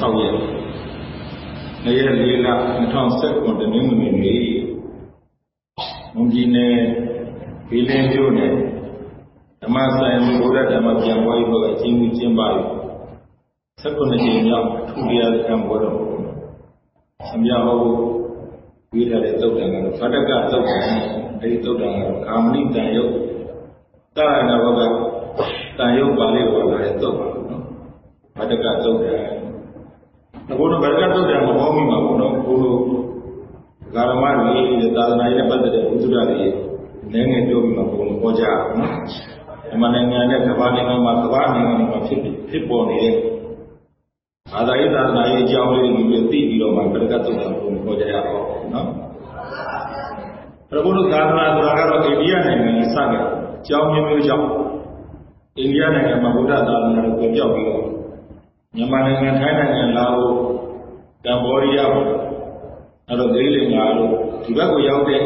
6ရက်နေ့ရက်4လ2019တနင်္ဂနွေနေ့မွန်ပြည်နယ်ဘီလင်းမြို့နယ်ဓမ္မဆိုင်ဘုရားဓမ္မပြန်ပွဲဘုရားကျင်းမှုကျင်းပပြီး19ကြိမ်မြောက်အထူးတရားကံပွဲတော်ဆံပြဟောပြီးထားတဲ့သုတ်တံကတော့ဖတ်တကသုတ်တံအဲဒီသုတ်တံကတော့ကာမဏိတန်ယုတ်တာရဏဘကတန်ယုတ်ပါဠိတော်လာတဲ့သုတ်ပါနော်ဖတ်တကသုတ်တံ ဘုရားဗရကသုတ်တံမဟောမိမှာဘုရားဘုလိုဂါရမတွေသာသနာရေးပတ်သက်တဲ့ဘုဒ္ဓတွေလည်းငယ်ပြောပြီးမှဘုံဟောကြအောင်နော်။မြန်မာနိုင်ငံနဲ့ကမ္ဘာနိုင်ငံမှာကမ္ဘာနိုင်ငံတွေမှာဖြစ်ဖြစ်ပေါ်နေတဲ့ဘာသာရေးသာသနာရေးအကြောင်းလေးတွေသိပြီးတော့မှဗရကသုတ်တံဘုံဟောကြရအောင်နော်။ဘုရားသာသနာဆိုတာကတော့အိန္ဒိယနိုင်ငံစခဲ့အကြောင်းမျိုးမျိုးကြောင့်အိန္ဒိယနိုင်ငံမှာဗုဒ္ဓသာသနာကိုပြောက်ပြီးတော့ မြန်မာနိုင်ငံထိုင်းနိုင်ငံလာအိုကမ္ဘောဒီးယားအဲ့တော့ဒိလင်္ကာတို့ဒီဘက်ကိုရောက်တဲ့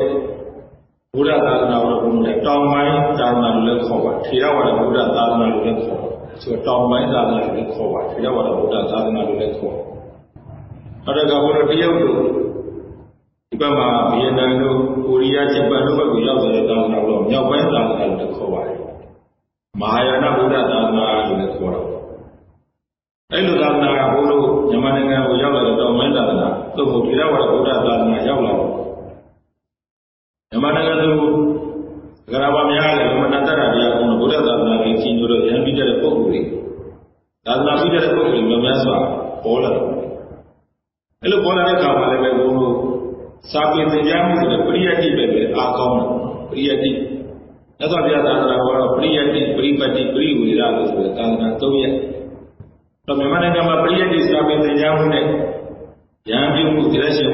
ဘုရားသာသနာတော်ဘုံနဲ့တောင်ပိုင်းသာသနာလို့လည်းခေါ်ပါထေရဝါဒဗုဒ္ဓသာသနာလို့လည်းခေါ်ဆိုတောင်ပိုင်းသာသနာလို့လည်းခေါ်ပါထေရဝါဒဗုဒ္ဓသာသနာလို့လည်းခေါ်အဲ့ဒါကဘုရားတရုတ်တို့ဒီဘက်မှာဗီယက်နမ်တို့ကိုရီးယားဂျပန်တို့ဘက်ကိုရောက်တဲ့သာသနာတော်မြောက်ပိုင်းသာသနာလို့လည်းခေါ်ပါတယ်မဟာယာနဗုဒ္ဓသာသနာလို့လည်းခေါ်တော့ အဲ့လိုသာသနာကဘုလို့မြန်မာနိုင်ငံကိုရောက်လာတဲ့တောင်ပိုင်းသာသနာသို့မဟုတ်ထေရဝါဒဗုဒ္ဓသာသနာရောက်လာတော့မြန်မာနိုင်ငံသူဂရဘာများလည်းမနတ္တရတရားကုန်းဗုဒ္ဓသာသနာကိုကြီးညိုတော့ရံပြီးတဲ့ပုဂ္ဂိုလ်တွေသာသနာပြီးတဲ့ပုဂ္ဂိုလ်တွေများစွာပေါ်လာတယ်အဲ့လိုပေါ်လာတဲ့အခါမှာလည်းပဲဘုလို့စာပေသင်ကြားမှုတွေပရိယတ်တိပဲပဲအားကောင်းတယ်ပရိယတ်တိသက်တော်ပြသာသနာကတော့ပရိယတ်တိပရိပတ်တိပရိဝေရလို့ဆိုတဲ့သာသနာ၃ရက် တော့မြန်မာနိုင်ငံမှာပရိယတ်တိစာပေသင်ကြားမှုနဲ့ရံပြုမှုတရားရှင်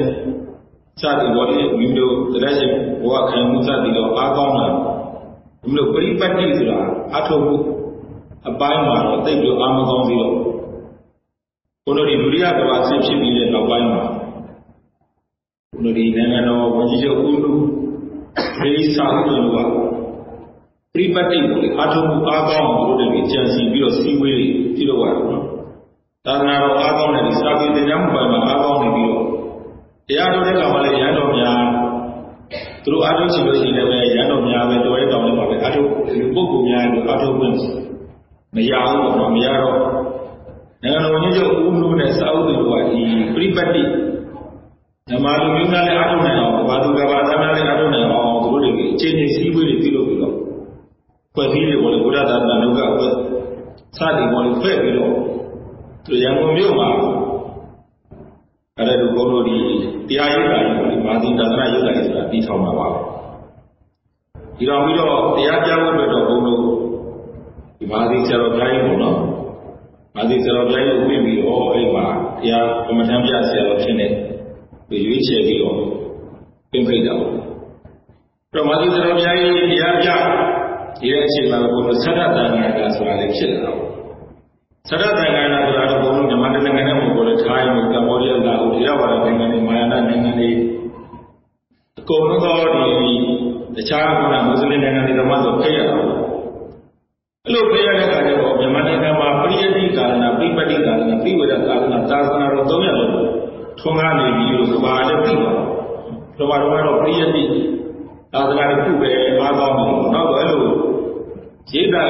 စသည်ဘောလေးမိတို့တရားရှင်ဘဝခံမှုစသည်တော့အားကောင်းလာဒီလိုပရိပတ်တိဆိုတာအထုပ်မှုအပိုင်းမှာတော့သိပြီးအားမကောင်းသေးတော့ဘုလိုဒီဒုတိယကဘာဆင့်ဖြစ်ပြီးတဲ့နောက်ပိုင်းမှာဘုလိုဒီနိုင်ငံတော်ဝန်ကြီးချုပ်ဦးလူဒေးစာဦးတို့ကပရိပတ်တိကိုအထုပ်မှုအားကောင်းအောင်ဘုလိုတွေကြံစီပြီးတော့စီဝေးပြုလုပ်ရတယ်နော် သာသနာတော်အားကောင်းတဲ့ဒီစာပေသင်ကြားမှုပိုင်းမှာအားကောင်းနေပြီးတော့တရားတော်တဲ့ကောင်ကလည်းရန်တော်များသူတို့အားထုတ်ချင်လို့ရှိရင်လည်းရန်တော်များပဲတော်ရဲတောင်းနေပါပဲအားထုတ်ဒီပုဂ္ဂိုလ်များလို့အားထုတ်ခွင့်မရဘူးပေါ့နော်မရတော့နိုင်ငံတော်ကြီးချုပ်ဦးလူနဲ့စာအုပ်တွေကဒီပြိပတ္တိဓမ္မလူမျိုးများလည်းအားထုတ်နိုင်အောင်ဘာသူကဘာသာများလည်းအားထုတ်နိုင်အောင်သူတို့တွေအချိန်ချင်းစည်းဝေးတွေပြုလုပ်ပြီးတော့ဖွဲ့စည်းတွေပေါ်လေဘုရားသာသနာလောကအဖွဲ့စသည်ပေါ်လေဖွဲ့ပြီးတော့ သူရန်ကုန်မြို့မှာအဲ့ဒါတို့ဘုန်းတော်ဒီတရားရိပ်တာကြီးမာသီသာသနာရိပ်တာကြီးဆိုတာပြီးထောင်မှာပါဒီတော့ပြီးတော့တရားကြားဖို့အတွက်တော့ဘုန်းတော်ဒီမာသီဆရာတော်ဘုရားကြီးပေါ့နော်မာသီဆရာတော်ဘုရားကြီးကိုပြင်ပြီးတော့အဲ့မှာတရားကမ္မထမ်းပြဆရာတော်ဖြစ်နေပြီးရွေးချယ်ပြီးတော့ပြင်ဖိတ်တာပေါ့တော့မာသီဆရာတော်ဘုရားကြီးတရားပြဒီတဲ့အချိန်မှာဘုန်းတော်ဆတ္တတန်ဃာကဆိုတာလည်းဖြစ်လာတော့ ဆရတန်ခါနာဆိုတာတော့ဘုံလုံးမြန်မာနိုင်ငံနဲ့ပုံပေါ်တဲ့ထိုင်းကမ္ဘောဒီးယားလာဦးဒီရဝါဒနိုင်ငံတွေမာယာနနိုင်ငံတွေအကုန်လုံးသောဒီတခြားကမွတ်စလင်နိုင်ငံတွေတော့မှဆိုဖိတ်ရတာအဲ့လိုဖိတ်ရတဲ့အခါကျတော့မြန်မာနိုင်ငံမှာပရိယတိကာလနာပိပတိကာလနာပိဝေဒကာလနာသာသနာတော်၃ရပ်လုံးထွန်းကားနေပြီးလို့ကဘာလည်းသိပါတော့ဘာတော့ပရိယတိသာသနာတစ်ခုပဲအားကောင်းတယ်နောက်တော့အဲ့လိုရိတ်တာ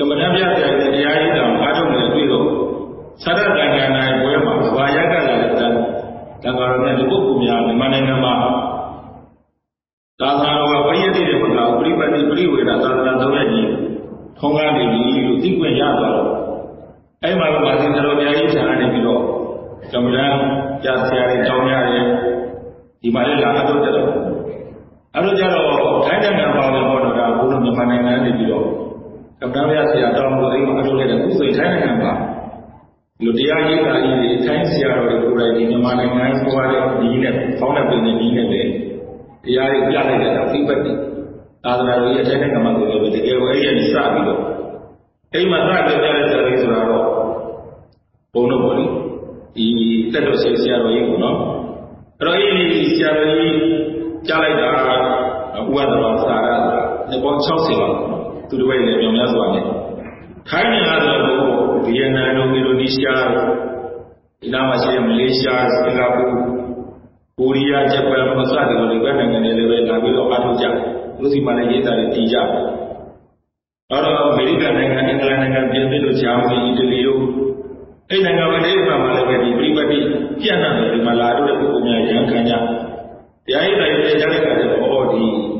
ကြီးကမ္မဋ္ဌာန်းပြတဲ့တရားရည်တော်အားထုတ်နေပြီးတော့သာရတန်ခါနိုင်ဘွဲမှာဘာရကလာတဲ့တန်တန်ခါရနဲ့ဒီပုဂ္ဂိုလ်များမြန်မာနိုင်ငံမှာသာသနာတော်ကပရိယတိတဲ့ဘုရားပရိပတ်တိပရိဝေဒသာသနာတော်ရဲ့ကြီးထုံးကားနေပြီလို့သိခွင့်ရသွားတော့အဲ့မှာပါသင်တော်တရားကြီးဆရာနေပြီးတော့ကမ္မဋ္ဌာန်းပြဆရာတွေတောင်းရတယ်ဒီမှာလည်းလာအထုတ်တယ်အဲ့လိုကြတော့ထိုင်းနိုင်ငံပါဝင်ပေါ်တော့ဒါဘုလိုမြန်မာနိုင်ငံနေပြီးတော့ ကမ္ဘာရဆရာတော်မူအိမ်မှာအလုပ်လိုက်တဲ့ခုဆိုရင်ထိုင်းနိုင်ငံမှာဒီလိုတရားရေးတာကြီးတွေထိုင်းဆရာတော်တွေကိုယ်တိုင်ဒီမြန်မာနိုင်ငံပေါ်ရတဲ့ဒီနဲ့ဖောင်းတဲ့ပြည်နေဒီနဲ့ပဲတရားရေးပြလိုက်တဲ့ပြိပတ်တိသာသနာတော်ရဲ့ထိုင်းနိုင်ငံမှာဆိုလည်းတကယ်ကိုအဲ့ဒီစပြီးတော့အိမ်မှာစပြီးပြတဲ့ဆရာကြီးဆိုတာတော့ဘုံတော့ပေါ့လေဒီတက်တော်ဆရာတော်ကြီးပေါ့နော်အဲ့တော့အဲ့ဒီဆရာတော်ကြီးကြားလိုက်တာဥပဒဘာစာရဆိုတာပေါင်း60ပါ သူတို့ရဲ့လည်းမြောင်များစွာနဲ့ထိုင်းနိုင်ငံဆိုတော့ဗီယက်နမ်တို့အင်ဒိုနီးရှားတို့ဒီနားမှာရှိတဲ့မလေးရှားစင်ကာပူကိုရီးယားဂျပန်မစတဲ့လိုဘက်နိုင်ငံတွေလည်းပဲလာပြီးတော့အားထုတ်ကြသူစီမှာလည်းရေးတာတွေတည်ကြတယ်အဲ့တော့အမေရိကန်နိုင်ငံအင်္ဂလန်နိုင်ငံပြင်သစ်တို့ဂျာမနီအီတလီတို့အဲ့နိုင်ငံမှာလည်းပါမှာလည်းပဲဒီပြိပတိပြန့်နှံ့တယ်ဒီမှာလာတော့တဲ့ပုဂ္ဂိုလ်များရန်ခံကြတရားရေးတိုင်းတွေကြားတဲ့အခါကျတော့ဟောဒီဘုံတို့ပ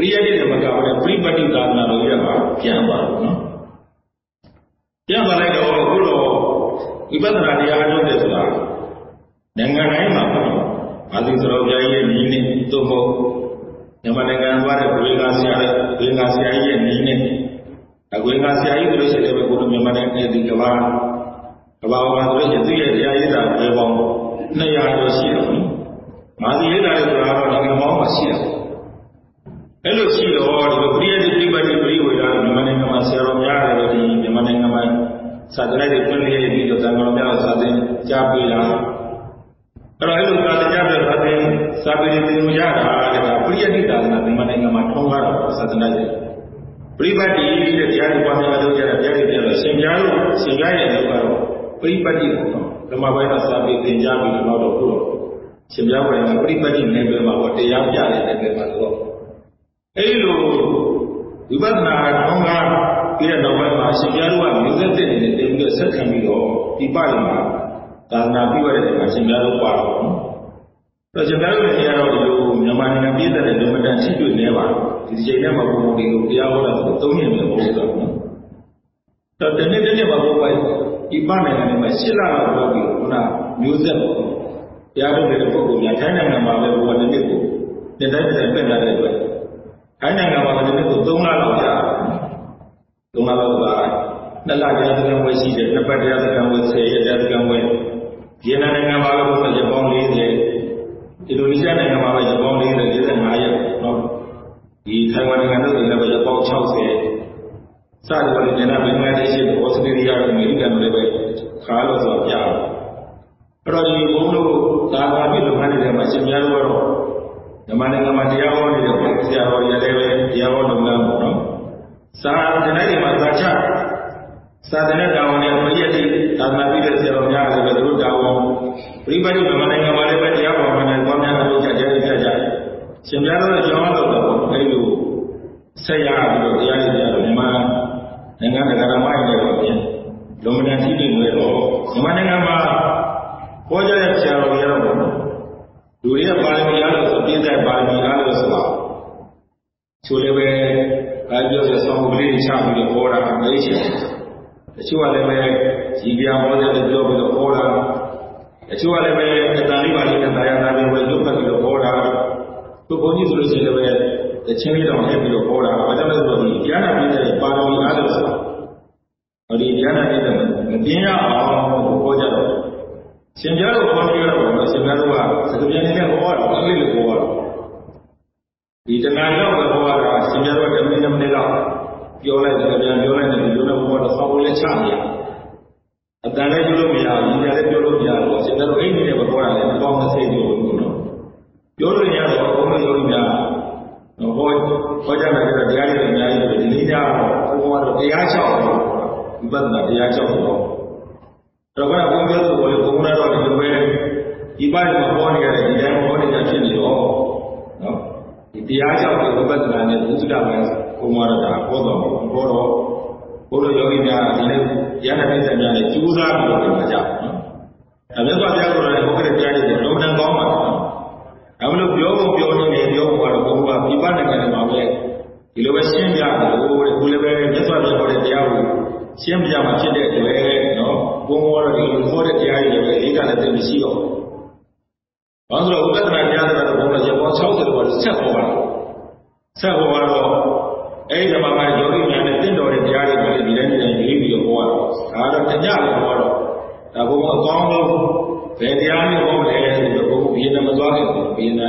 ရိယတ်တွေမကဘဲပြိပတိသာသနာတော်ကြီးကပြန်ပါတော့နော်ပြန်ပါလိုက်တော့အခုတော့ဝိပဿနာတရားအထုတ်တယ်ဆိုတာနိုင်ငံတိုင်းမှာပေါ့။အာသီသရောပြားကြီးရဲ့နီးနဲ့သို့မဟုတ်မြန်မာနိုင်ငံသွားတဲ့ဝေငါဆရာရဲ့ဝေငါဆရာကြီးရဲ့နီးနဲ့အဝေငါဆရာကြီးတို့ရှိတယ်ပဲကိုလိုမြန်မာနိုင်ငံဒီကဘာကဘာဘာဆိုရင်သူ့ရဲ့တရားရည်တာပဲပေါင်း200ကျော်ရှိတယ်ပေါ့။မာသီရည်တာတွေဆိုတာတော့နိုင်ငံပေါင်းမှာရှိတယ်။ အဲ့လိုရှိတော့ဒီလိုပရိယတိပြိပတိပရိဝေဒမြန်မာနိုင်ငံမှာဆရာတော်များတယ်ဒီမြန်မာနိုင်ငံမှာစာတလိုက်တွေပြည့်လျက်ပြီးတော့တန်တော်များစာသင်ကြားပေးတာအဲ့တော့အဲ့လိုသာတရားပြသာသင်စာပေတွေသင်ရတာတဲ့ဒါပရိယတိသာသနာမြန်မာနိုင်ငံမှာထုံးကားတော့သာသနာ့ရဲ့ပရိပတ်တိတဲ့တရားတွေပွားများလုပ်ကြတာတရားတွေပြတော့ရှင်ပြားလို့ရှင်ပြားရဲ့လုပ်ကတော့ပရိပတ်တိပေါ့နော်ဓမ္မပိုင်းကစာပေသင်ကြားပြီးတော့တော့ခုတော့ရှင်ပြားပိုင်းကပရိပတ်တိနယ်ပယ်မှာပေါ့တရားပြတဲ့နယ်ပယ်မှာဆိုတော့ အဲ့လိုဝိပဿနာထုံးကားပြီးတဲ့နောက်ပိုင်းမှာရှင်ပြားတို့ကမျိုးဆက်တဲ့နေနဲ့တင်ပြီးတော့ဆက်ခံပြီးတော့ဒီပရိမှာသာသနာပြုရတဲ့နေရာရှင်ပြားတို့ပါတော့။အဲ့တော့ရှင်ပြားတို့နေရာတော့ဒီလိုမြန်မာနိုင်ငံပြည်သက်တဲ့လူမတန်ရှိတွေ့နေပါဒီဒီချိန်ထဲမှာဘုံဘုံဒီလိုတရားဟောတာဆိုသုံးရင်လည်းဘုံဆိုတော့နော်။တော့တနေ့တနေ့မှာဘုံပိုင်းဒီပနိုင်ငံတွေမှာရှစ်လလောက်တော့ပြီးခုနမျိုးဆက်ပေါ့။တရားထုတ်တဲ့ပုဂ္ဂိုလ်များထိုင်းနိုင်ငံမှာလည်းဘုံကတစ်နှစ်ကိုနှစ်တိုင်းတစ်တိုင်းပြတ်လာတဲ့အတွက် ထိုင်းနိုင်ငံမှာတစ်နှစ်ကို3လလောက်ကြာ။3လလောက်ပါနှစ်လတရားစခန်းဝယ်ရှိတယ်နှစ်ပတ်တရားစခန်းဝယ်10ရက်တရားစခန်းဝယ်ဗီယက်နမ်နိုင်ငံမှာလည်းဘုရားရပောင်း40အင်ဒိုနီးရှားနိုင်ငံမှာလည်းရပောင်း40 45ရက်နော်ဒီထိုင်ဝမ်နိုင်ငံတို့လည်းပဲရပောင်း60စတယ်လို့ကျန်တဲ့ဘင်္ဂလားဒေ့ရှ်ဩစတြေးလျအမေရိကန်တွေလည်းပဲခါလို့ဆိုပြတယ်အဲ့တော့ဒီဘုန်းတို့သာသာပြလုပ်ငန်းတွေမှာရှင်များတို့ကတော့ မြန်မာနိုင်ငံမှာတရားဟောနေတဲ့ဆရာတော်ရလည်းပဲတရားဟောလုပ်ငန်းပေါ့နော်စာတနေ့တွေမှာသာချသာသနာ့တာဝန်နဲ့ပရိယတ်တိသာသနာပြုတဲ့ဆရာတော်များလည်းပဲသူတို့တာဝန်ပြိပတိမြန်မာနိုင်ငံမှာလည်းပဲတရားပေါ်မှာလည်းသွားများအလုပ်ကြကြကြကြရှင်ပြတော်ကျောင်းတော်တော့အဲဒီလိုဆက်ရပြီးတော့တရားတွေကြားတော့မြန်မာနိုင်ငံတကာဓမ္မရည်တွေတော့ပြင်လုံမတန်ရှိနေလို့တော့မြန်မာနိုင်ငံမှာဟောကြားတဲ့ဆရာတော်တွေကတော့လူတွေကပါရမီအားလို့ဆို ပြည့်တဲ့ပါရမီအားလို့ဆိုတာချိုးလည်းပဲအဲပြောဆိုဆောင်းကလေးချပြီးတော့ဟောတာအဲဒီချိန်တချို့ကလည်းပဲကြီးပြားဟောတဲ့ပြောပြီးတော့ဟောတာတချို့ကလည်းပဲအတန်လေးပါလေးနဲ့တာယာနာပြီးဝယ်ရုပ်ဖတ်ပြီးတော့ဟောတာသူဘုန်းကြီးဆိုလို့ရှိရင်လည်းတချင်းလေးတောင်ထည့်ပြီးတော့ဟောတာဘာကြောင့်လဲဆိုတော့ဒီဉာဏ်ပြည့်တဲ့ပါရမီအားလို့ဆိုတာဟောဒီဉာဏ်ပြည့်တဲ့မပြင်းရအောင်ဟောကြတော့ ရှင်ပြားတို့ခေါ်ပြရတော့ရှင်ပြားတို့ကသကပြန်နေတဲ့ဟောတာအလေးလေးဟောတာဒီတဏှာရောက်ပဲဟောတာရှင်ပြားတို့ကတမိနစ်မိနစ်လောက်ပြောလိုက်တယ်ပြန်ပြောလိုက်တယ်ဒီလိုနဲ့ဘုရားတော့ဆောင်းလေးချနေရအတန်လည်းပြောလို့မရဘူးညီလည်းပြောလို့မရဘူးရှင်တို့အိမ်နေတဲ့ဘဘောတာလည်းမကောင်းမသိဘူးလို့နော်ပြောလို့ရတော့ဘုန်းကြီးယောဂီများဟောဟောကြမယ်ဆိုတော့တရားတွေအများကြီးပဲဒီနေ့ညတော့ဘုန်းကတော့တရားချောက်တော့ဝိပဿနာတရားချောက်တော့ တော့ဘုရားဘုန်းပြောလို့ဘုန်းကတော့ဒီလိုပဲဒီပိုင်းမှာဟောနေရတယ်ဒီတိုင်းဟောနေတာဖြစ်နေတော့နော်ဒီတရားချောက်တဲ့ဝိပဿနာနဲ့ဘုဒ္ဓဘာသာဘုံမရတာဟောတော်ဟောတော်ဘုလိုယောဂီများဒီနေ့ရဟန်းပိဿများနဲ့ကျူးစားပြီးတော့ပြောကြနော်။အမြတ်စွာဘုရားကိုယ်တော်လည်းဘုရားတရားတွေလုံးဝကောင်းပါတော့။ဒါမလို့ပြောဖို့ပြောနေတယ်ပြောဖို့ကတော့ဘုရားပြပနိုင်ငံတွေမှာပဲဒီလိုပဲရှင်းပြတယ်လို့တဲ့ခုလည်းပဲမြတ်စွာဘုရားဟောတဲ့တရားကို ရှင်းပြမှာဖြစ်တဲ့အတွက်နော်ဘုံဟောတဲ့ဒီလိုဟောတဲ့တရားတွေလည်းလေးကလည်းသိမရှိတော့ဘူး။ဘာလို့လဲဥပဒနာတရားတွေကတော့ဘုရားရပောင်း60တော့ဆက်ဟောတာ။ဆက်ဟောတော့အဲ့ဒီမှာမှယောဂီများနဲ့တင့်တော်တဲ့တရားတွေလည်းဒီတိုင်းဒီတိုင်းရေးပြီးတော့ဟောတာဒါတော့တညလည်းဟောတော့ဒါဘုံအကောင်းဆုံးဘယ်တရားမျိုးဟောမလဲဆိုတော့ဘုံဘီနမသွားခဲ့ဘူးဘီန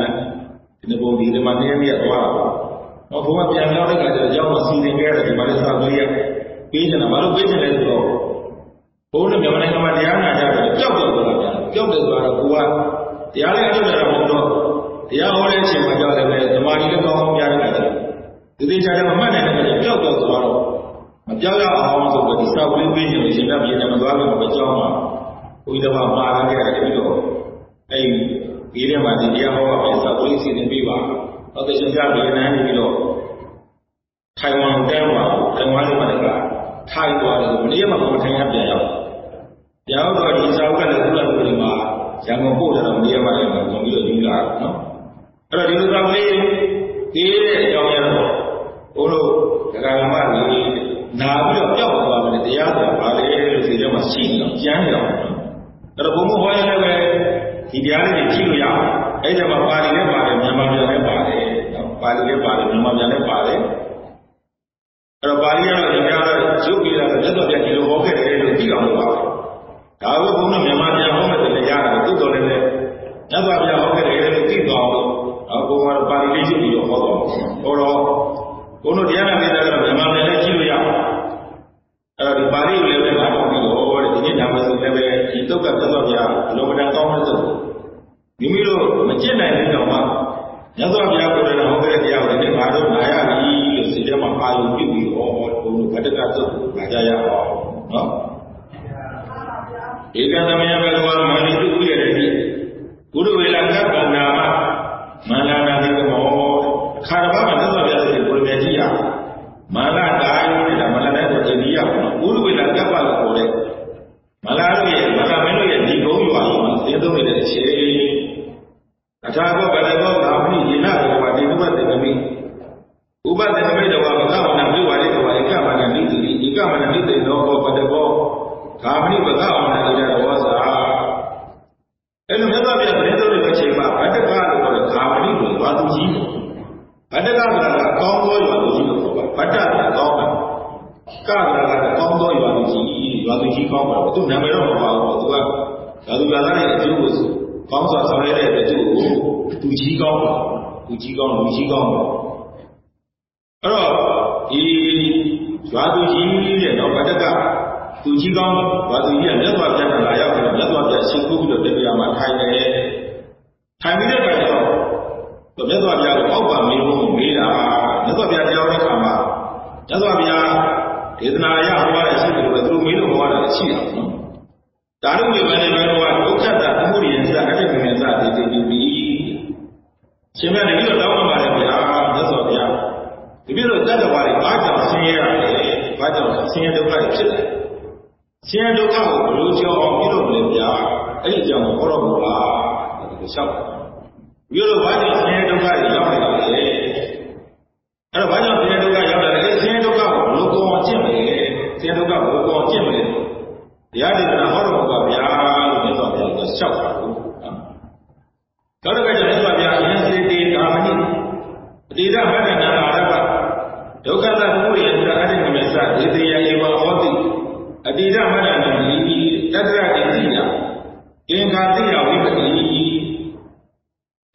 ဒီဘုံဒီမှာနေရသွားတာတော့ဘုံကပြန်ရောက်တဲ့အခါကျတော့ရောက်မှစီစဉ်ခဲ့တယ်ဒီမှာလည်းစာပေးရ ပေးချင်တာဘာလို့ပေးချင်လဲဆိုတော့ဘုန်းတော်မြန်မာနိုင်ငံမှာတရားနာကြတယ်ပျောက်တယ်ဆိုတာဗျာပျောက်တယ်ဆိုတာကကိုကတရားလည်းအထုတ်ကြတာမဟုတ်တော့တရားဟောတဲ့အချိန်မှာကြောက်တယ်လေဓမ္မကြီးလည်းကောင်းအောင်ကြားရတယ်ဒီသေးချာတယ်မမှတ်နိုင်တဲ့အတွက်ပျောက်တယ်ဆိုတော့မပြောရအောင်ဆိုတော့ဒီစောက်လေးပေးနေလို့ရှင်ပြပြနေမသွားလို့မကြောက်ပါဘူးဘုရားတော်ကပါလာခဲ့တယ်ပြီးတော့အဲ့ဒီထဲမှာဒီတရားဟောကပဲစောက်လေးစီစဉ်ပေးပါတော့ရှင်ပြပြနေနေပြီးတော့ထိုင်ဝမ်တဲမှာထိုင်ဝမ်မှာလည်း ထိုင်သွားတယ်မနေ့ကမှမထိုင်ရပြန်ရောက်ပြန်ရောက်တော့ဒီစာအုပ်ကလည်းကုလသမဂ္ဂမှာရန်ကုန်ပို့တာတော့မနေ့ကမှလည်းဝင်ပြီးတော့ယူလာတော့နော်အဲ့တော့ဒီစာအုပ်လေးဒီတဲ့အကြောင်းရတော့ဘုလိုဒကာမကြီးနာပြီးတော့ပျောက်သွားတယ်တရားဆိုတာဘာလဲလို့ဒီထဲမှာရှိနေတော့ကြမ်းရအောင်အဲ့တော့ဘုံဘဟောရတဲ့ပဲဒီတရားလေးတွေဖြည့်လို့ရအောင်အဲ့ဒါမှာပါဠိနဲ့ပါတယ်မြန်မာပြန်နဲ့ပါတယ်ပါဠိနဲ့ပါတယ်မြန်မာပြန်နဲ့ပါ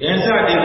ယန္တတ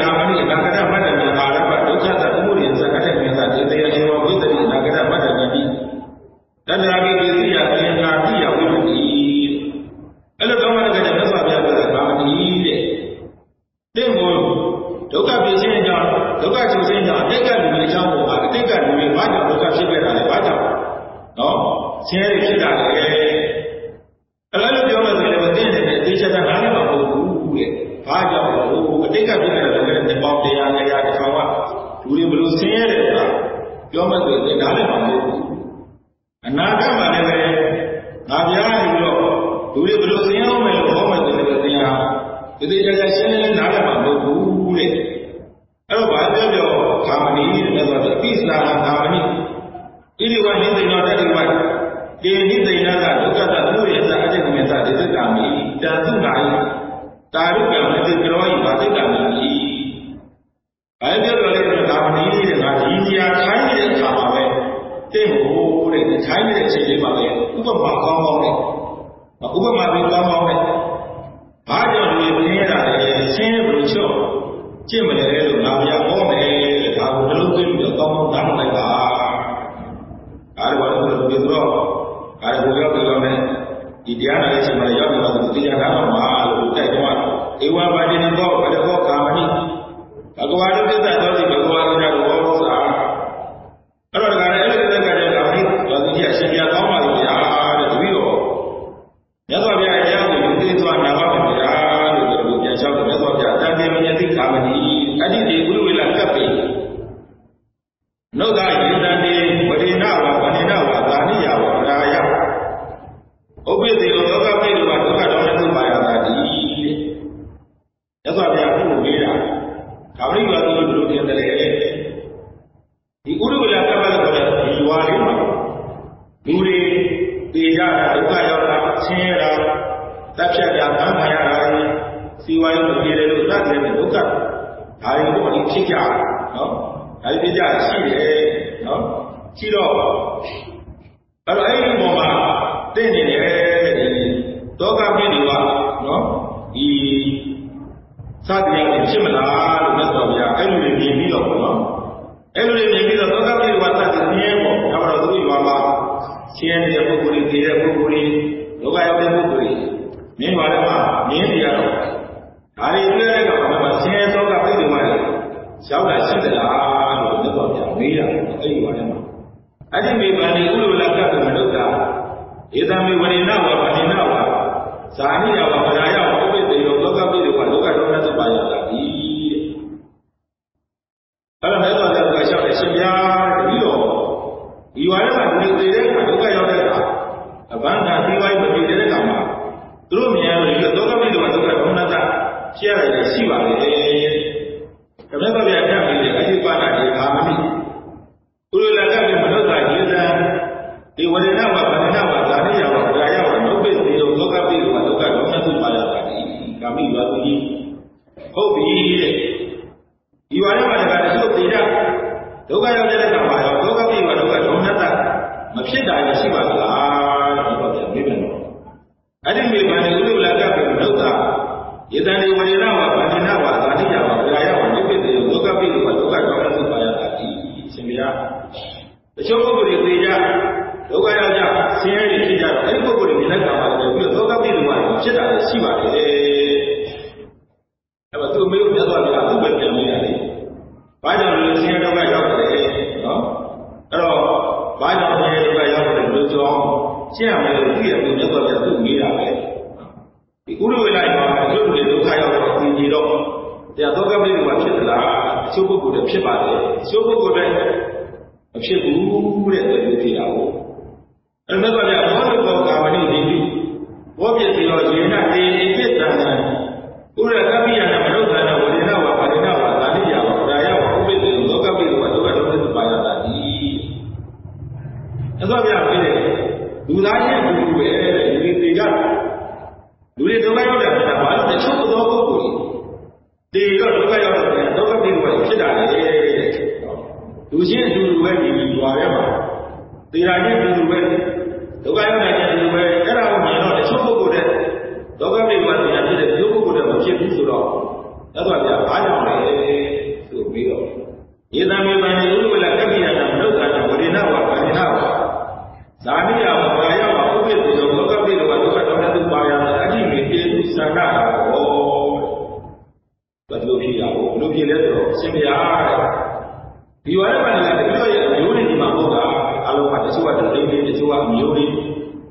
ကတော့ဒိဋ္ဌိတချို့ကအမျိုးတွေ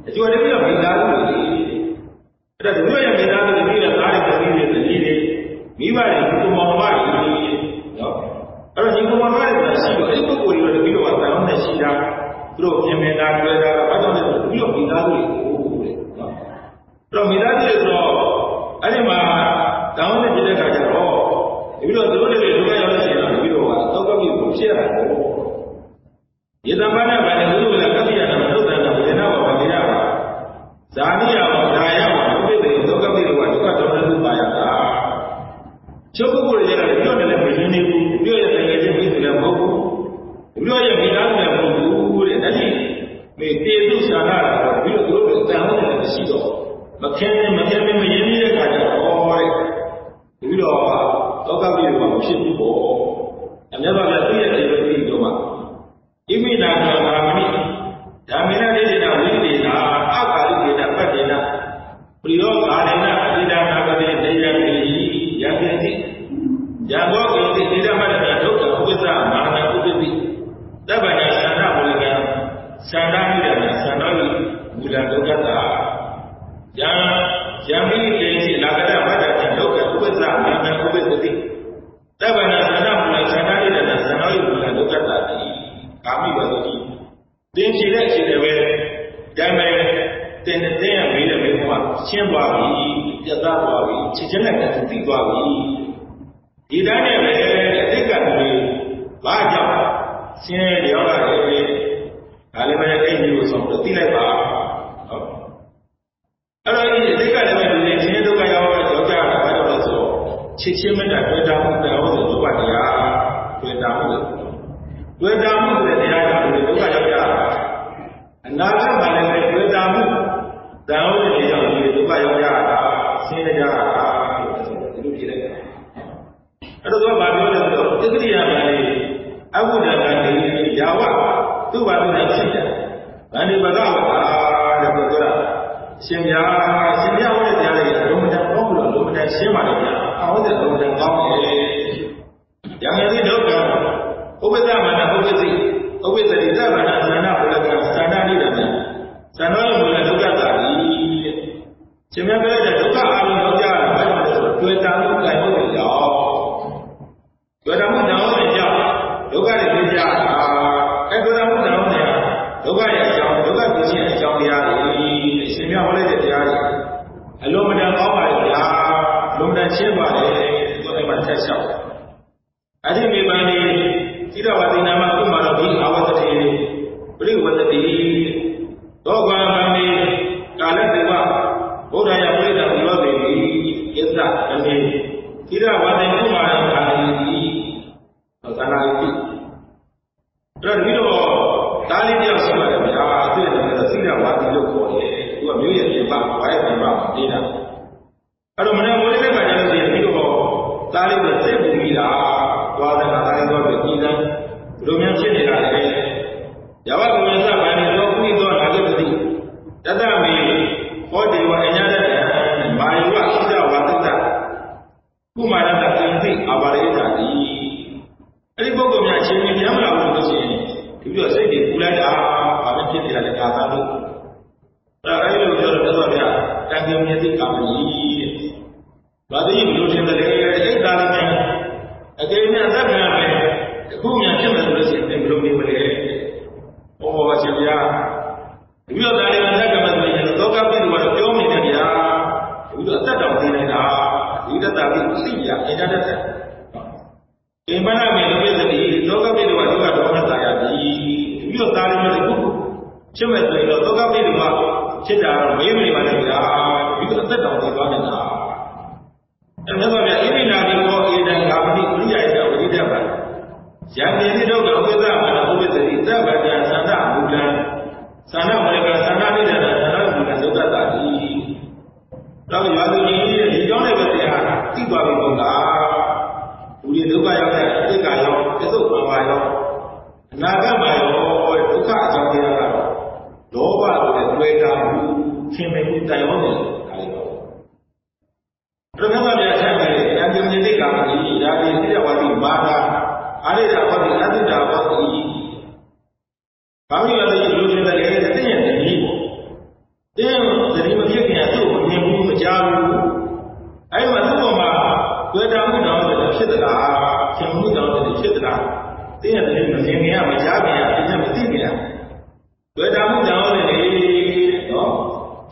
တချို့ကတည်းကမိသားစုတွေအဲ့ဒါတို့ရဲ့မိသားစုတွေပြည်တာသားတွေပြည်တွေတည်းတွေမိဘတွေကိုယ်မောင်မတွေနော်အဲ့တော့ဒီကိုယ်မောင်မတွေဆိုတာရှိတော့အဲ့ဒီပုဂ္ဂိုလ်တွေတော့တပိတော့ကတန်အောင်နဲ့ရှိတာသူတို့ပြင်မြင်တာကြွယ်တာတော့ဘာကြောင့်လဲဆိုတော့တပိတော့မိသားစုတွေကိုဟုတ်တယ်နော်အဲ့တော့မိသားစုတွေ 今晚，昨天晚上在笑。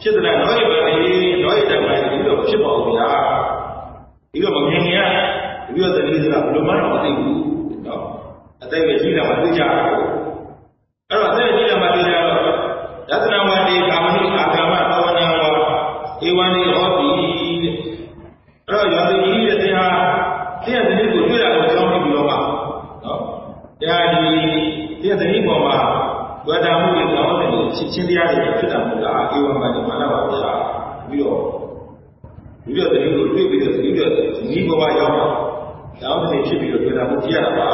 ဖြစ်တယ်တော့ရပါလေတော့ရတယ်မှာဒီလိုဖြစ်ပါဘူးလားဒီလိုမမြင်ခင်ကဒီလိုသတိစရာဘယ်လိုမှမသိဘူးတော့အသက်ပဲကြီးတာမှသိကြတာအဲ့တော့အသက်ကြီး ချင်းတရားတွေဖြစ်တာမဟုတ်လားအေဝံပါဒမနာပါဗျာပြီးတော့ဒီလိုတည်းကိုတွေ့ပြီးတော့ဒီလိုနီးဘဝရောက်တာတောင်းတနေဖြစ်ပြီးတော့တွေ့တာမဟုတ်ကြရပါ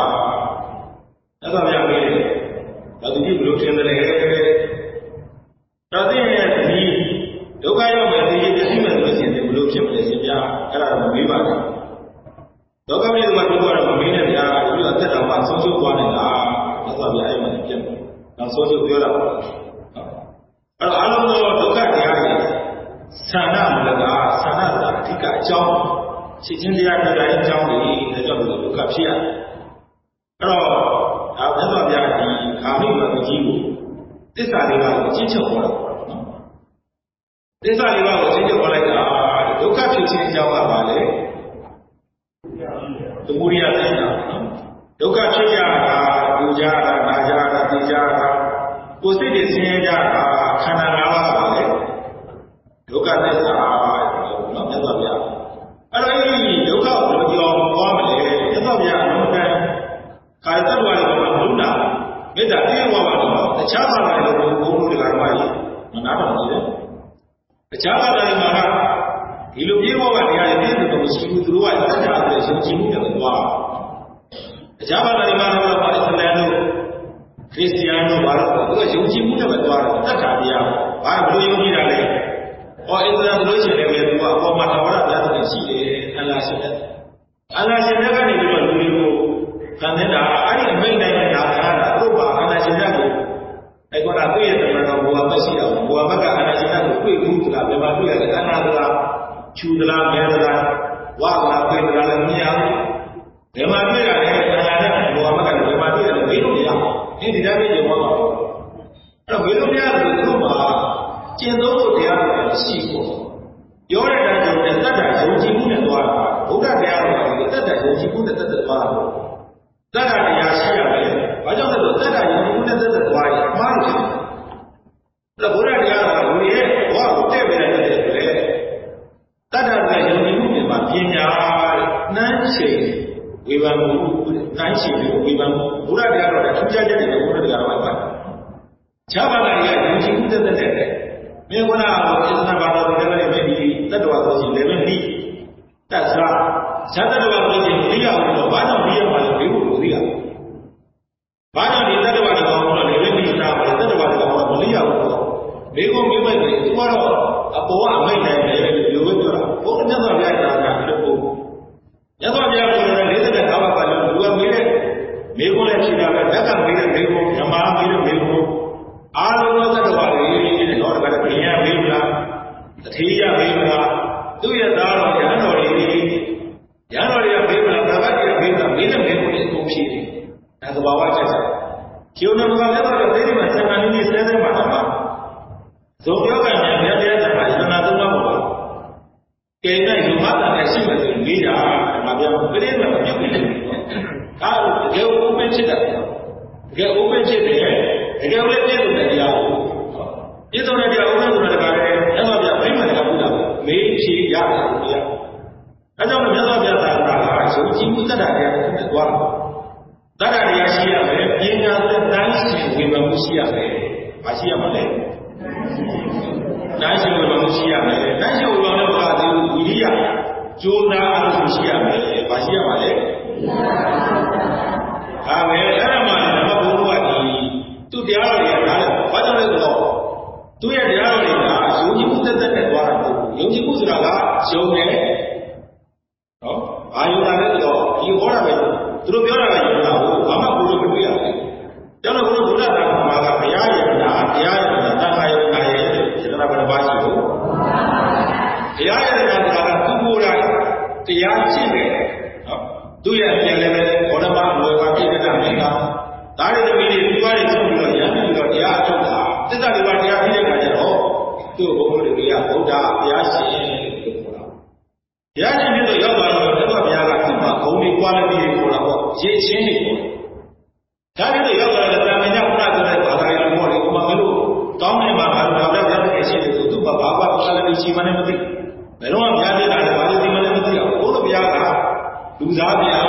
လူသားများ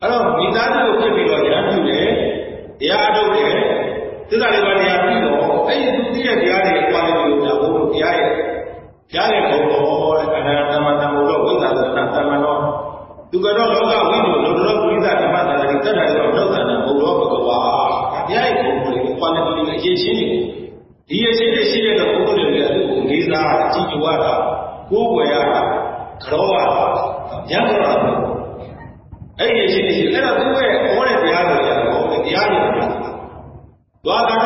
အဲ့တော့မိသားစုကိုဖြစ်ပြီးတော့ဉာဏ်ပြုတယ်တရားအထုတ်တယ်သစ္စာလေးပါးတရားပြီးတော့အဲ့ဒီသူသိတဲ့တရားတွေအပေါ်လေးကိုပြောတာဘုရားတရားရဲ့တရားရဲ့ဘုံတော်တဲ့ခန္ဓာတမတံဘုရောဝိသသနာတမနောသူကတော့လောကဝိနုလောတော်ဝိသဓမ္မတံတိတတ်တယ်တော့ဒုက္ခနာဘုရောဘဂဝါတရားရဲ့ဘုံတော်ကိုအပေါ်လေးကအရေးရှိနေတယ်ဒီအရှိတဲ့ရှိတဲ့တော့ဘုရားတွေကသူ့ကိုလေးစားကြည်ကြွရတာကိုးကွယ်ရတာကြောရတာညံ့တော့ အဲ့တော့သူ့ရဲ့ဟောတဲ့တရားတော်ကြီးကတော့တရားရည်တရားသွားတာ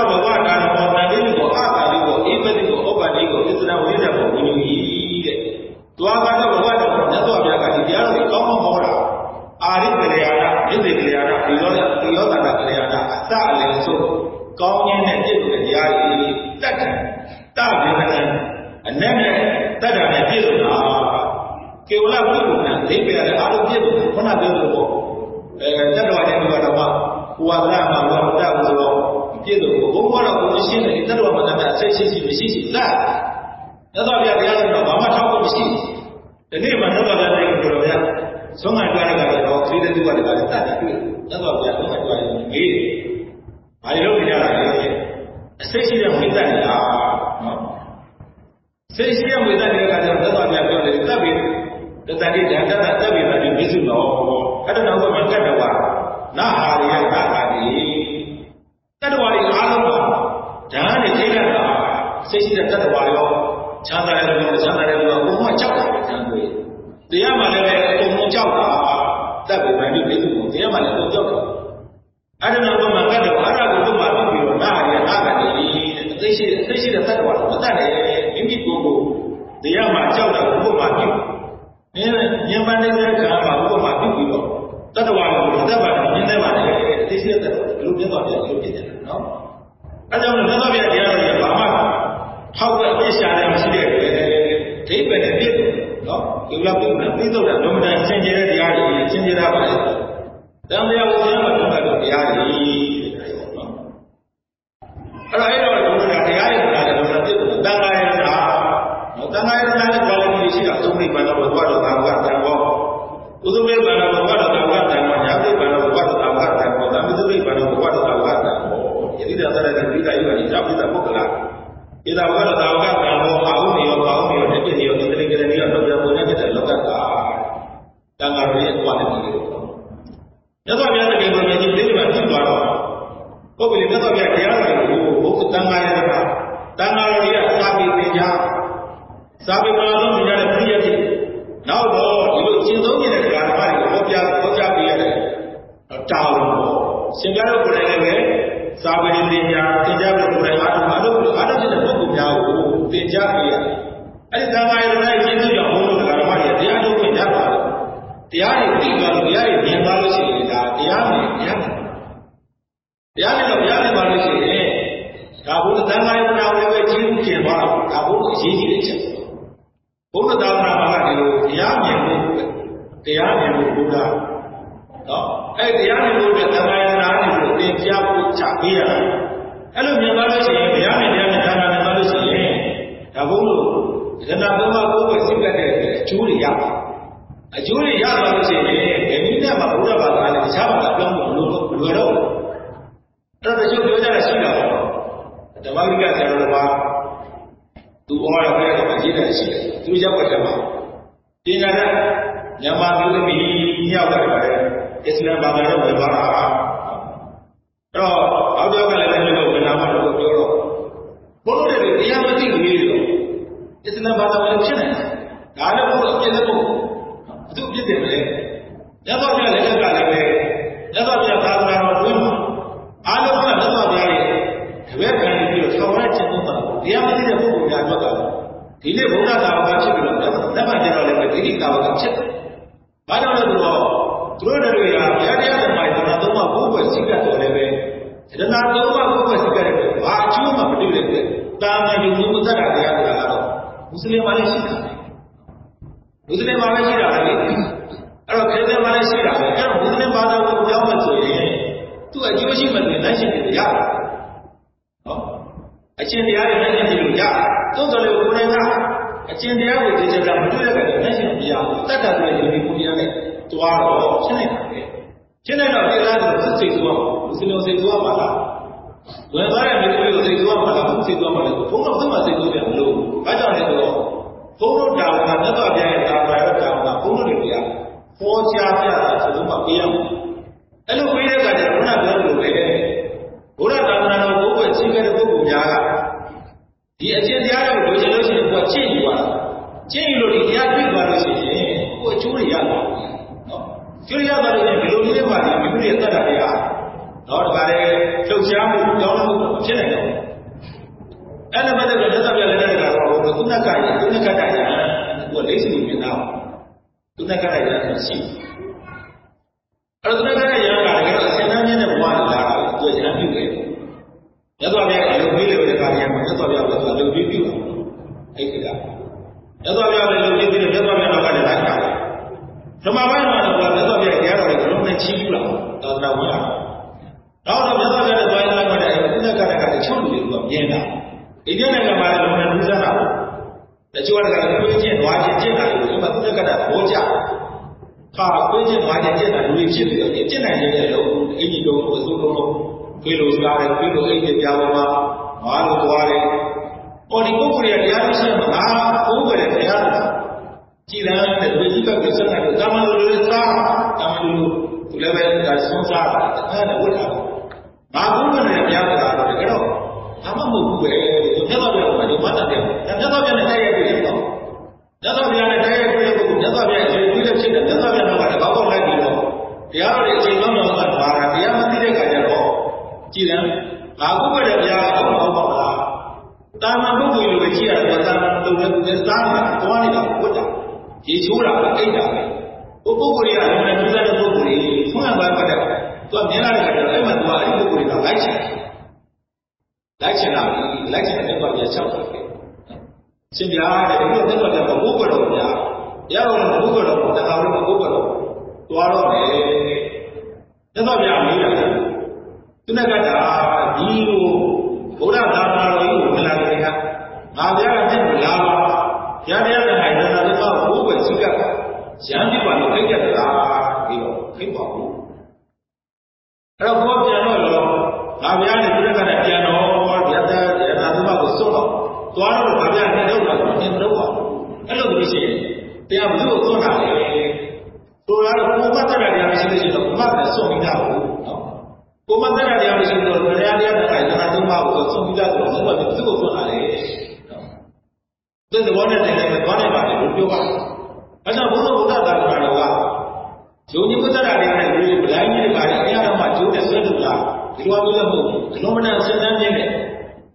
ဂျိုးကြီးပုတ္တရာတွေနဲ့လူတွေဗလိုင်းကြီးတွေပါတယ်အဲ့ဒါတော့မှဂျိုးနဲ့ဆွဲလို့လားဒီလိုမျိုးလည်းမဟုတ်ဘူးအလုံးမနဲ့စဉ်းစားခြင်းနဲ့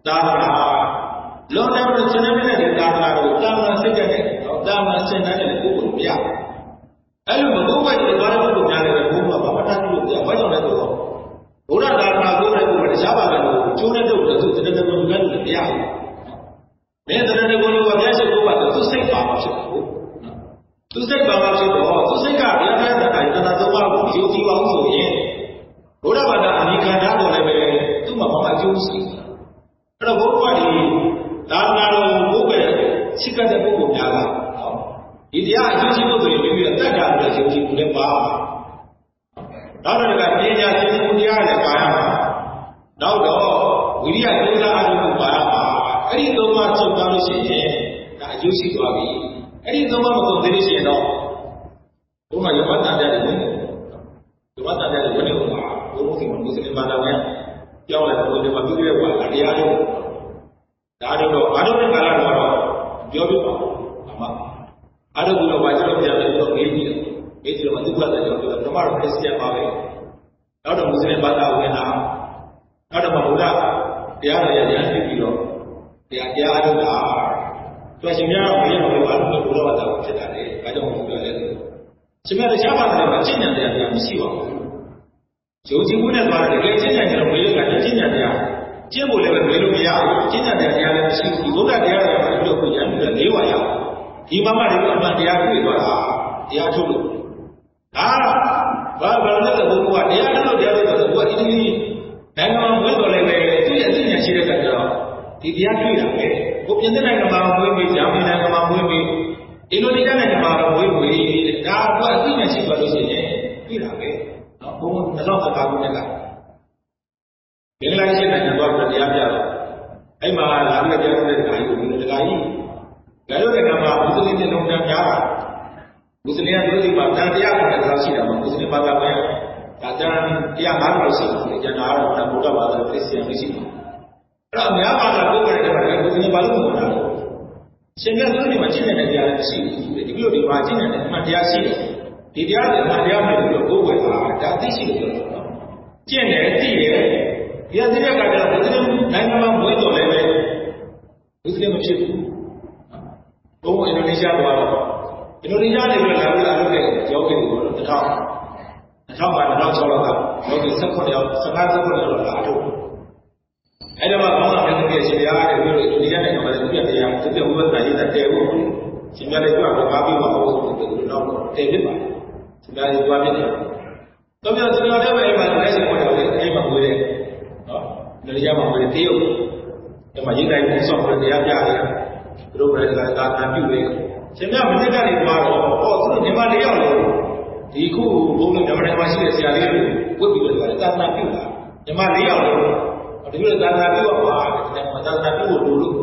သာသနာလောကမှာစဉ်းစားနေတဲ့သာသနာကိုတာမန်စိတ်ကြတဲ့တော့တာမန်စဉ်းစားတဲ့ပုဂ္ဂိုလ်မရဘူးအဲ့လိုမဟုတ်ဘဲဒီလိုမျိုးပုဂ္ဂိုလ်များလည်းဘုရားဘာမှတတ်လို့ပြဘာကြောင့်လဲဆိုတော့ ဘုံအင်ဒိုနီးရှားသွားတော့အင်ဒိုနီးရှားနေပြီးလာပြီးလာလို့တဲ့ယောဂီတွေကိုတော့တစ်ထောင်2000ပါ2006လောက်ကယောဂီ18ယောက်15 18ယောက်လာထုတ်အဲ့တော့ကောင်းတာလည်းတကယ်ရှင်ရားတဲ့ပြီးတော့အင်ဒိုနီးရှားနိုင်ငံမှာလည်းပြတရားတကယ်ဘုရားတရားရေးတဲ့ဖို့ရှင်များလည်းကြွတော့ကားပြီးပါဦးဆိုပြီးတော့တည်ဖြစ်ပါတယ်ရှင်များလည်းကြွားဖြစ်တယ်တော့ပြန်ကျွန်တော်လည်းပဲအိမ်မှာလည်းရှင်ပေါ်တယ်အိမ်မှာဝေးတယ်နော်အင်ဒိုနီးရှားမှာဝေးတယ်တရုတ်ဒီမှာရေးတိုင်းဘုဆောက်ပြီးတရားပြတယ် သူတို့လည်းသာသာပြုတယ်ရှင်များမနစ်ကနေသွားတော့ဟောသူတို့ညီမလေးယောက်လို့ဒီခုဘုန်းကြီးဓမ္မနယ်မှာရှိတဲ့ဆရာလေးတွေဝတ်ပြီးတော့သာသာပြုတာညီမလေးယောက်လို့ဒီလိုသာသာပြုတော့ပါတဲ့မှာသာသာပြုဖို့လိုလို့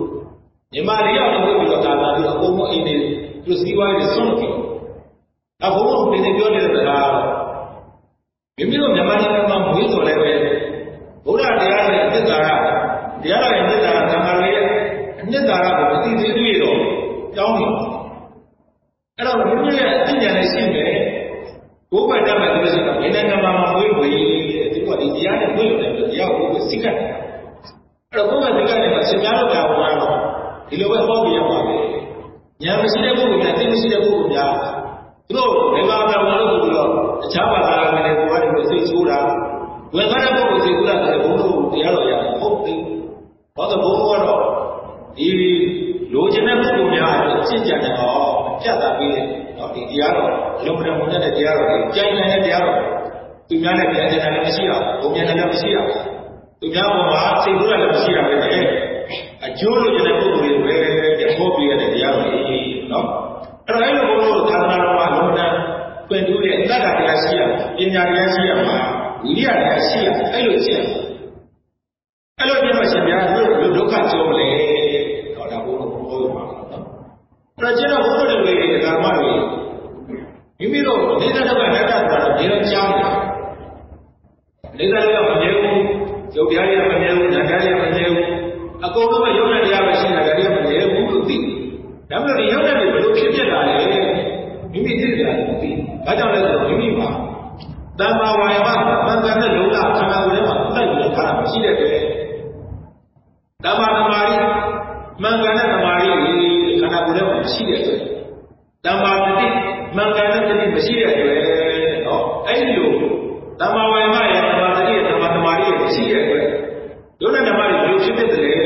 ညီမလေးယောက်လို့ဝတ်ပြီးတော့သာသာပြုအကုန်လုံးအိမ်တွေသူစီးပွားရေးဆုံးလို့ပြောအဘုံဘုံနေနေပြောနေတဲ့စကားမိမိတို့မြန်မာနိုင်ငံမှာမွေးတော်လည်းပဲဘုရားတရားရဲ့အသက်သာရတရားတော်ရဲ့အသက်သာရသံဃာတွေရဲ့အနှစ်သာရကိုမသိသေးသေးတော့ကြောင်းနေအဲ့တော့မိမိရဲ့အသိဉာဏ်နဲ့ရှိမယ်ဘုရားတတ်မဲ့သူတွေကဘယ်နိုင်ငံမှာမွေးဝေးတဲ့သူကဒီတရားနဲ့မွေးလို့တယ်တရားကိုစိတ်ကအဲ့တော့ဘုရားစိ တ်ကနေမှာရှင်များတို့ကဟောတော့ဒီလိုပဲဟောပြရပါမယ်ဉာဏ်မရှိတဲ့ပုဂ္ဂိုလ်များသိမရှိတဲ့ပုဂ္ဂိုလ်များသူတို့ဘယ်မှာပြောင်းလို့ဆိုပြီးတော့အခြားဘာသာဝင်တွေသွားတယ်လို့စိတ်ဆိုးတာဝင်ကားတဲ့ပုဂ္ဂိုလ်စိတ်ဆိုးတာတဲ့ဘုန်းတော်တရားတော်ရတယ်ဟုတ်ပြီ။ဘာလို့ဘုန်းတော်ကတော့ဒီလိုချင်တဲ့ပုဂ္ဂိုလ်များအတွက်ရှင်းကြတယ်ဟောပြတ်တာပြီးတယ်နော်ဒီတရားတော်အလုံးမနဲ့ဝင်တဲ့တရားတော်ကြီးကြိုင်နိုင်တဲ့တရားတော်သူများနဲ့ပြန်ကျင်တာလည်းမရှိအောင်ဘုံပြန်တယ်လည်းမရှိအောင်သူများပေါ်မှာစိတ်ဆိုးတာလည်းမရှိအောင်ပဲအ ကျိုးလိုချင်တဲ့ပုဂ္ဂိုလ်တွေပဲဟောပြရတဲ့တရားတော်ကြီးနော်အဲ့တော့အဲ့လိုဘုန်းတော်သာသနာတော်မှာလုံးဝပွင့်ထူးတဲ့အတ္တတရားရှိရပညာတရားရှိရမှာဝိရိယတရားရှိရအဲ့လိုရှိရအဲ့လိုပြမရှင်များတို့ဒုက္ခကြောမလဲတော့ဒါဘုန်းတော်ဘုန်းတော်ပါနော်အဲ့တော့ကျတော့ဘုန်းတော်တွေဓမ္မတွေမိမိတို့နေတဲ့ဒုက္ခလက်တတ်တာတော့ဒီလိုကြားတယ်နေတဲ့ဒုက္ခမမြဲဘူးယုတ်တရားရမမြဲဘူးနာတရားရမမြဲဘူးအကုန်လုံးကယုတ်တဲ့တရားပဲရှိတာဒါတွေကမမြဲဘူးလို့သိဒါပေမဲ့ဒီယုတ်တဲ့တွေဘယ်လိုဖြစ်ဖြစ်လာလဲမိမိသိတယ်မသိဘာကြောင့်လဲဆိုတော့မိမိမှာတမ္မာဝါယမသံဃာနဲ့လုံလခန္ဓာကိုယ်ထဲမှာတိုက်ပြီးထားတာမရှိတဲ့အတွက်တမ္မာသမာဓိမှန်ကန်တဲ့သမာဓိခန္ဓာကိုယ်ထဲမှာမရှိတဲ့အတွက်တမ္မာတတိမှန်ကန်တဲ့တတိမရှိတဲ့အတွက်နော်အဲ့ဒီလိုတမ္မာဝါယမရဲ့တမ္မာတတိရဲ့တမ္မာသမာဓိရဲ့မရှိတဲ့အတွက် ဒုက္ခဓမ္မတွေဘယ်လိုဖြစ်ဖြစ်တယ်လို့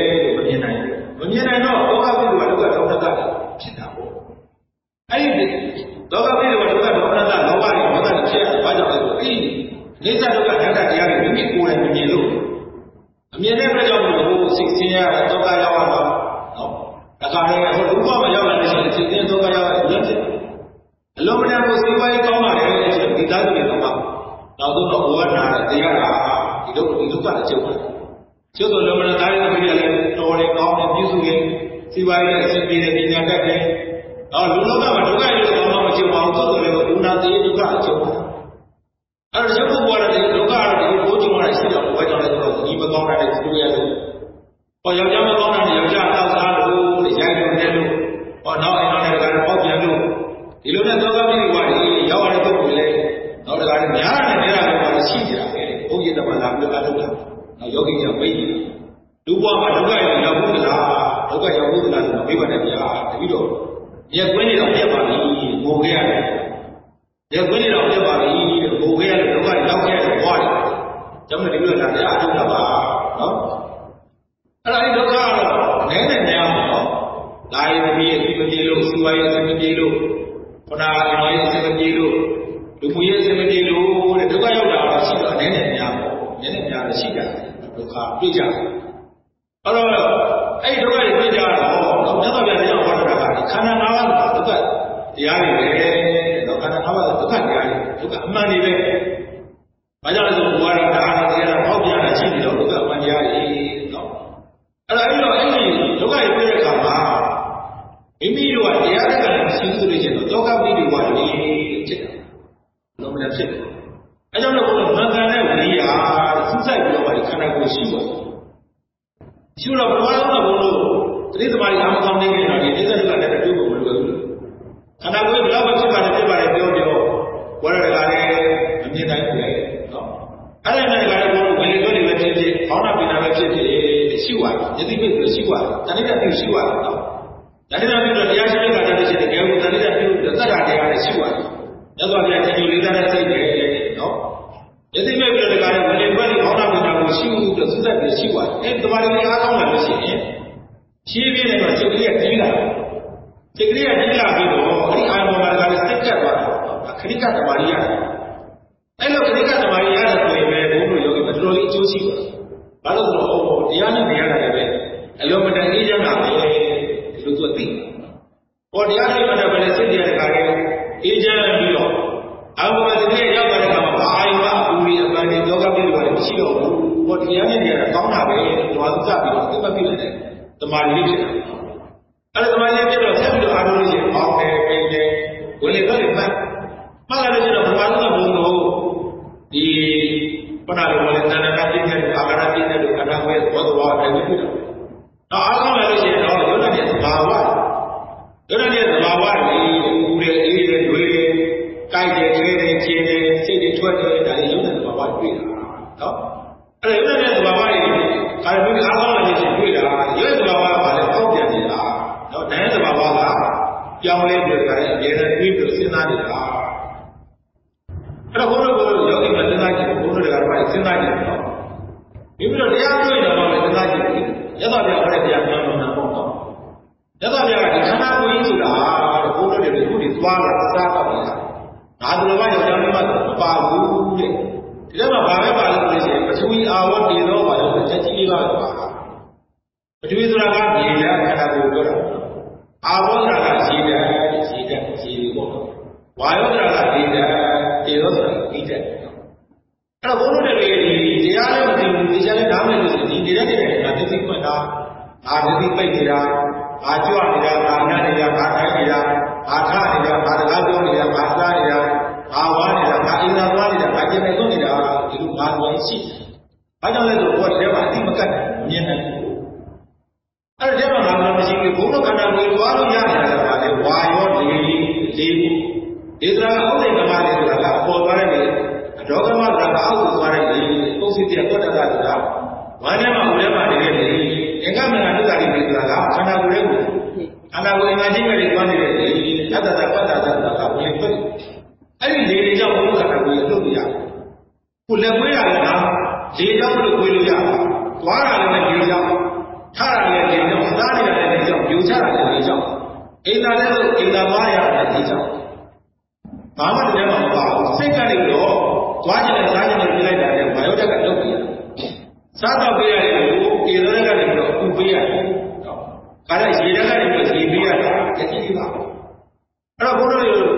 အဲ့တော့ဘုန်းတော်တို့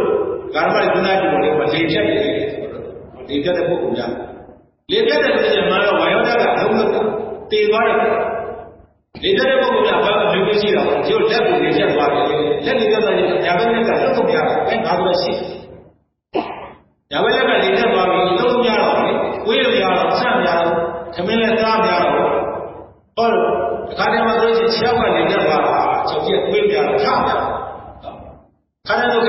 ကာမရိကုဏတူပေါ်လေးမှာလေဖြတ်နေတယ်ဆိုတော့လေဖြတ်တဲ့ပုဂ္ဂိုလ်များလေဖြတ်တဲ့ပုဂ္ဂိုလ်မှာတော့ဝါယောဓာတ်ကလုံးလုံးတည်သွားတယ်လေဖြတ်တဲ့ပုဂ္ဂိုလ်များဘာလို့လူကြီးရှိတာလဲကျိုးလက်ကိုလေဖြတ်သွားတယ်လက်လေဖြတ်သွားရင်ညာဘက်နဲ့ကလုံးလုံးများအဲ့ဒါကိုလည်းရှိညာဘက်နဲ့ကလေဖြတ်သွားပြီးလုံးများတော့ဝေးလို့ရတော့စများတော့သမင်းလည်းသားများတော့ဟောတခါတည်းမှာဆိုရင်ချောက်ကလေဖြတ်သွားတာချုပ်ပြွေးများတော့ချောက် Another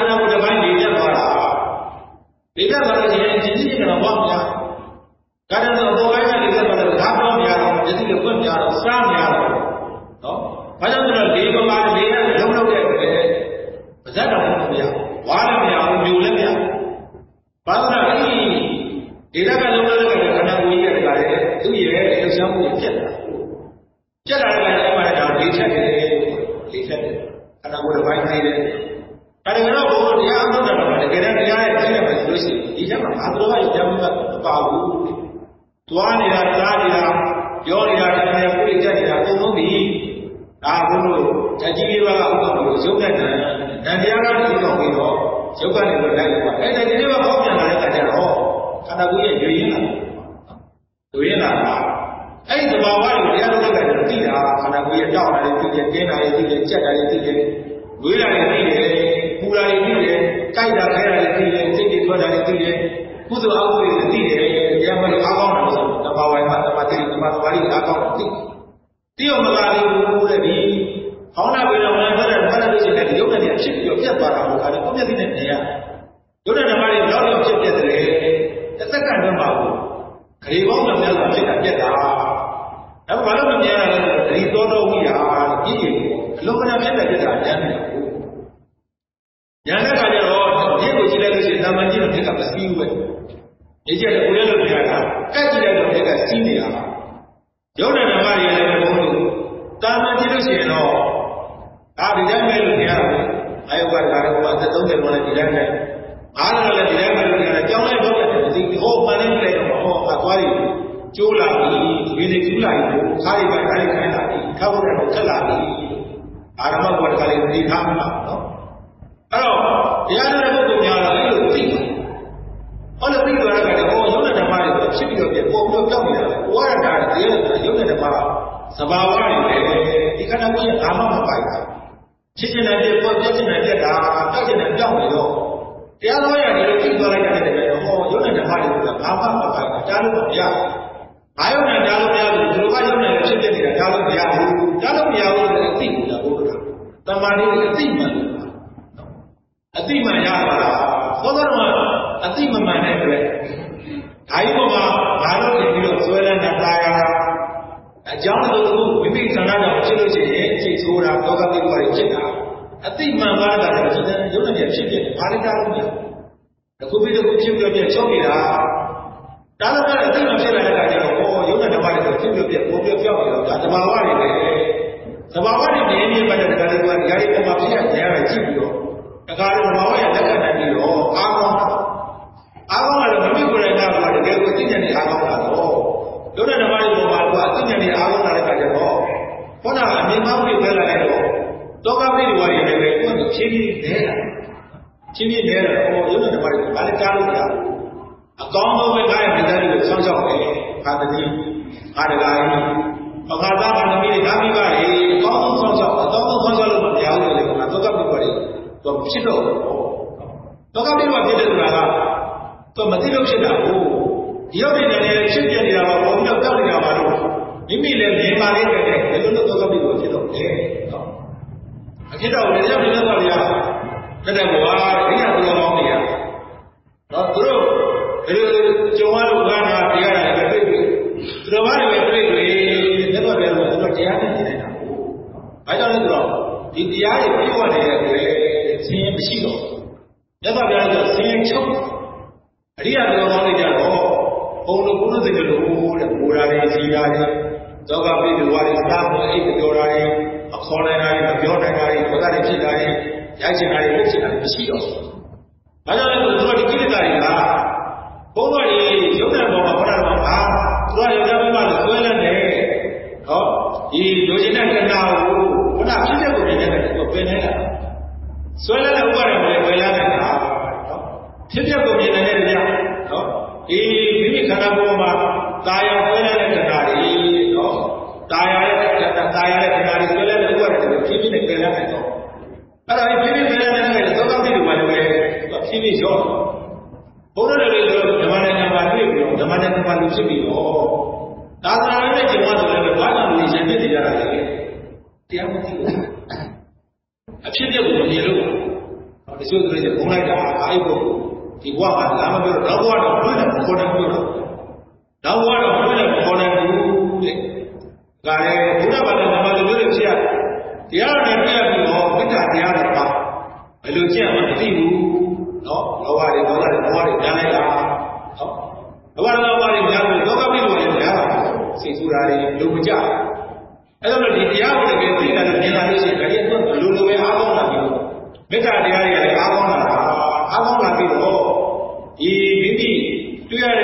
သဘာဝတွေပဲဒီခန္ဓာကိုယ်ရဲ့ဘာမှမပိုက်တာဖြစ်ချင်တယ်ပြပေါ်ပြချင်တယ်ပြတာတောက်ချင်တယ်တောက်နေတော့တရားတော်ရတယ်လို့သိသွားလိုက်တဲ့တည်းကဟောယုံတဲ့ဓမ္မတွေကဘာမှမပိုက်တာကြားလို့မရဘာယုံနဲ့ကြားလို့မရဘူးဒီလိုကယုံနဲ့ဖြစ်ဖြစ်နေတာကြားလို့မရဘူးကြားလို့မရဘူးဆိုတဲ့အသိကိုဒါဘုရားတမာတိအသိမှန်အသိမှန်ရပါလားသောသောတော်အသိမမှန်တဲ့အတွက်ဓာကြီးပေါ်မှာဘာလို့နေပြီးတော့ဆွဲလန်းတာတာယာ အကြောင်းလို့ခုမိမိခန္ဓာတော်ဖြစ်လို့ရှိရင်စိတ်ဆိုးတာတောကပိပွားတွေဖြစ်တာအသိမှန်ပါတာလည်းဒီနေ့ရုပ်နဲ့ဖြစ်ဖြစ်ဘာလဲတားလို့မရဘူးအခုပြီးတော့ဖြစ်ပြီးတော့ချုပ်နေတာဒါလည်းပဲအသိမှဖြစ်လာတဲ့အခါကျတော့ဟောရုပ်နဲ့ဓမ္မတွေဖြစ်ပြီးတော့ပေါ်ပြပြောက်ပြီးတော့ဒါသဘာဝတွေပဲသဘာဝတွေနေနေပတ်တဲ့တရားတွေကဒီဟာတွေပေါ်မှာဖြစ်ရကြရကြည့်ပြီးတော့တခါလေသဘာဝရဲ့လက်ခံနိုင်ပြီးတော့အားကောင်းတာအားကောင်းလာတော့မမိကိုယ်တိုင်ကတကယ်ကိုသိဉာဏ်နဲ့အားကောင်းလာတော့ ဒုက္ခဓမ္မတွေပေါ်မှာကသိဉာဏ်နဲ့အားကောင်းလာတဲ့အခါကျတော့ခုနကအမြင်မှောက်ပြီးပဲလာတဲ့တော့တောကပိတွေဝါတွေလည်းပဲကိုယ်ကဖြည်းဖြည်းနဲလာဖြည်းဖြည်းနဲလာတော့ဒုက္ခဓမ္မတွေဘာလဲကြားလို့ကြားအကောင်းဆုံးပဲကားရဲ့မိသားစုကိုစောင့်ရှောက်တယ်ခါတတိအားတကားကြီးပခါသားကသမီးတွေဒါမိပါလေအကောင်းဆုံးစောင့်ရှောက်အကောင်းဆုံးစောင့်ရှောက်လို့မပြောင်းလို့လေကတောကပိတွေတော့ဖြစ်တော့တောကပိတွေဖြစ်တဲ့ဆိုတာကတော့မသိလို့ဖြစ်တာကို ဒီရောက်နေတဲ့နေဖြစ်ပြနေတာပါပေါ်ပြီးတော့တောက်နေတာပါလို့မိမိလည်းမြင်ပါလိမ့်မယ်ဘယ်လိုလုပ်တောကပိတွေဖြစ်တော့လဲနော်အဖြစ်တော့လည်းရောက်နေတော့ဗျာတက်တဲ့ဘဝဒိဋ္ဌိသူတော်ကောင်းတွေကနော်သူတို့ဘယ်လိုကြုံရလို့ဘာနာပြရတာလဲတွေ့တွေ့သူတော်ဘာတွေပဲတွေ့တွေ့လက်တော့တယ်လို့သူတို့တရားသိနေတာကိုဘာကြောင့်လဲဆိုတော့ဒီတရားတွေပြည့်ဝနေတဲ့အတွက်ဆင်းရဲမရှိတော့မြတ်စွာဘုရားကဆင်းရဲချုပ်အရိယာတော်ကောင်းတွေကြတော့ ဘုံလိုဘုလိုစိတ်လိုတဲ့ဘူရာတွေစီရာတွေသောကပိတွေဝါတွေစားဖို့အိတ်ပြောတာတွေအခေါ်နိုင်တာတွေမပြောနိုင်တာတွေဘဂတွေဖြစ်တာတွေရိုက်ချင်တာတွေလုပ်ချင်တာတွေမရှိတော့ဘူး။ဘာကြောင့်လဲဆိုတော့ဒီကိလေသာတွေကဘုံတော်ကြီးရုပ်တဲ့ပေါ်မှာဟောတာတော့အာသူကယောက်ျားမိန်းမလို့ဆွဲလန်းတယ်။ဟောဒီလိုချင်တဲ့ခန္ဓာကိုခုနဖြစ်တဲ့ကိုမြင်တဲ့ကပင်နေတာဆွဲလန်းတဲ့ဥပါဒ်ကိုလည်းပယ်လာနေတာနော်ဖြစ်တဲ့ကိုမြင်နေတဲ့ကြနော်ဒီမိမိခ န္ဓာပေါ်မှာကာယဆွဲလန်းတဲ့ခန္ဓာတွေနော်ကာယရဲ့ခန္ဓာကာယရဲ့ခန္ဓာတွေဆွဲလန်းတဲ့ဥပါဒ်ကိုဖြည်းဖြည်းနဲ့ပယ်လာနိုင်တော့အဲ့ဒါဖြည်းဖြည်းပယ်လာနိုင်တဲ့သောကပိတွေမှာလည်းဖြည်းဖြည်းရောဘုရားတော်တွေဆိုဓမ္မနိုင်ငံမှာတွေ့ပြီးတော့ဓမ္မနိုင်ငံမှာလူဖြစ်ပြီးတော့သာသနာ့ရဲ့ကျင့်ဝတ်ဆိုလည်းဘာကြောင့်လူရှင်ဖြစ်နေကြတာလဲတရားမသိဘူးအဖြစ်ပြက်ကိုမမြင်လို့တချို့ဆိုရင်ဘုံလိုက်တာအားဘုဒီဘဝမှာလာမပြောတော့ဘဝတော့ဘယ်နဲ့ခေါ်တယ်ပြောတော့ တော့ဘဝတော့ဘယ်နဲ့ခေါ်တယ်ဘူးတဲ့ဒါလည်းဘုရားဘာသာဓမ္မလိုမျိုးတွေဖြစ်ရတရားနဲ့ပြည့်ပြီးတော့မေတ္တာတရားတွေပါဘယ်လိုကျင့်မှမသိဘူးနော်လောဘတွေဒေါသတွေဘဝတွေညားလိုက်တာနော်ဘဝလောဘတွေညားလို့လောကပိလို့လည်းညားတာစိတ်ဆူတာတွေလုံမကြအဲ့တော့ဒီတရားကိုတကယ်သိတာနဲ့မြင်လာလို့ရှိရင်ဒါကြီးတော့လူလိုပဲအားကောင်းလာပြီလို့မေတ္တာတရားတွေကလည်းအားကောင်းလာတာအားကောင်းလာပြီးတော့ဒီမိမိတွေ့ရတဲ့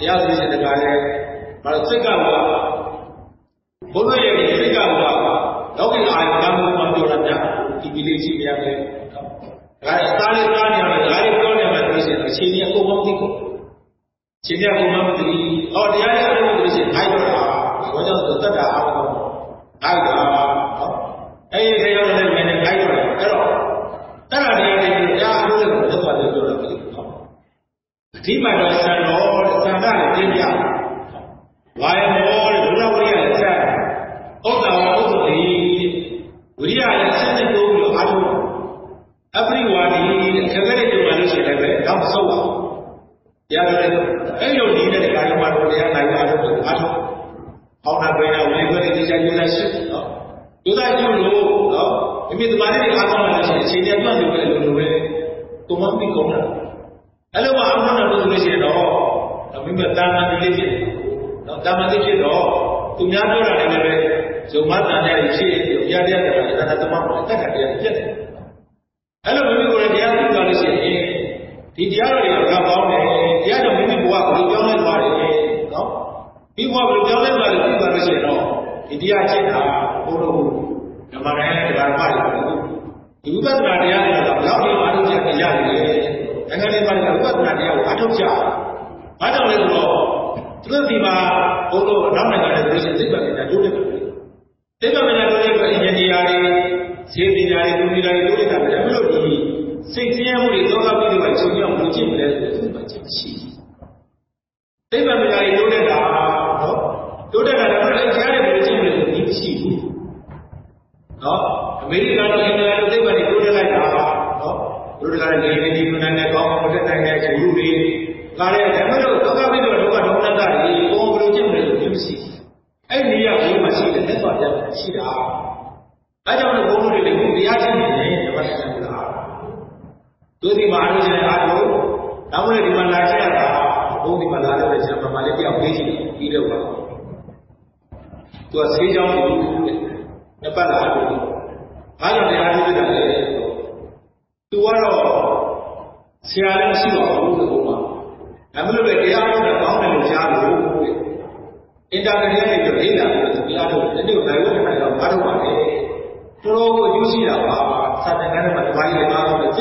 တရားသိတဲ့တကားလဲဘာလို့စိတ်ကဘာဘုရားရဲ့စိတ်ကဘာလောကီအာရုံကမှမပြောတာပြဒီဒီလေးရှိရမယ်ဒါအသားလေးသားနေရတယ်ဒါလေးပြောနေမှဆိုရှင်အချိန်ကြီးအကုန်မသိကုန်အချိန်ကြီးအကုန်မသိဟောတရားရဲ့အလုံးကိုဆိုရှင်ခိုက်တော့တာဘာကြောင့်ဆိုတတ်တာအားလုံးခိုက်တာနော်အဲ့ဒီခေတ်ရောက်တဲ့မင်းနဲ့ခိုက်တော့အဲ့တော့တတ်တာတရားတွေတရားအလုံးကိုသက်သွားတယ်ပြောတာပဲနော်အဓိမှတော့ဆံတော်တဲ့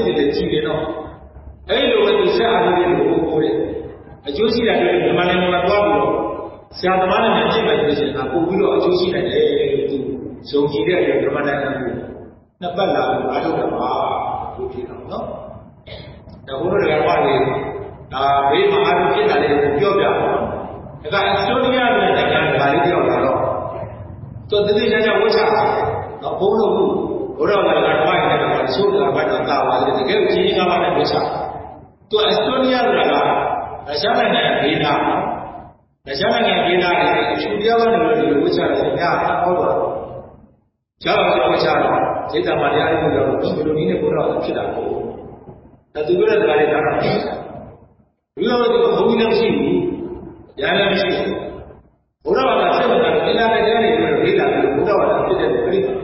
လေးပါတော့စိတ်တွေကြည်နေတော့အဲ့လိုပဲသူဆက်အားဖြင့်လို့ပြောတယ်အကျိုးရှိတာတွေမြန်မာနိုင်ငံမှာသွားပြီးတော့ဆရာသမားနဲ့ကြည့်မယ်ဆိုရင်ပို့ပြီးတော့အကျိုးရှိနိုင်တယ်လို့သူယုံကြည်တဲ့အတွက်မြန်မာနိုင်ငံကိုနှစ်ပတ်လာပြီးအားထုတ်တာပါလို့ဖြစ်တော့နော်ဒါဘုရားတော်ကလည်းဒါဘေးမှာအားထုတ်ဖြစ်တာလေးကိုပြောပြပါဒါကအက်စတိုးနီးယားနဲ့နိုင်ငံကလေးတယောက်လာတော့သူတတိယကျဝှချတာနော်ဘုန်းတော်ကဘုရားဘာသာတွိုင်းနေတာကဆိုးတာဘာသာတာ ပါလေတကယ်ကြီးကြီးကားပါနဲ့ဝှချသူအက်စတိုးနီးယားကရုရှားနိုင်ငံဒေသရုရှားနိုင်ငံဒေသတွေအချူတရားကနေလို့ဒီလိုဝှချတယ်ညဟောတော့ကျောင်းတော်ဝှချတော့စိတ်ဓာတ်မှာတရားတွေတော့ဒီလိုနည်းနဲ့ဘုရားဖြစ်တာကိုဒါသူပြောတဲ့တရားတွေဒါတော့ဒီလိုမျိုးဘုန်းကြီးလည်းမရှိဘူး။ညာလည်းမရှိဘူး။ဘုရားဘာသာဆက်မှန်တယ်အင်တာနက်ထဲနေပြီးဒေတာပြီးဘုရားဘာသာဖြစ်တဲ့ပြိတ္တာ။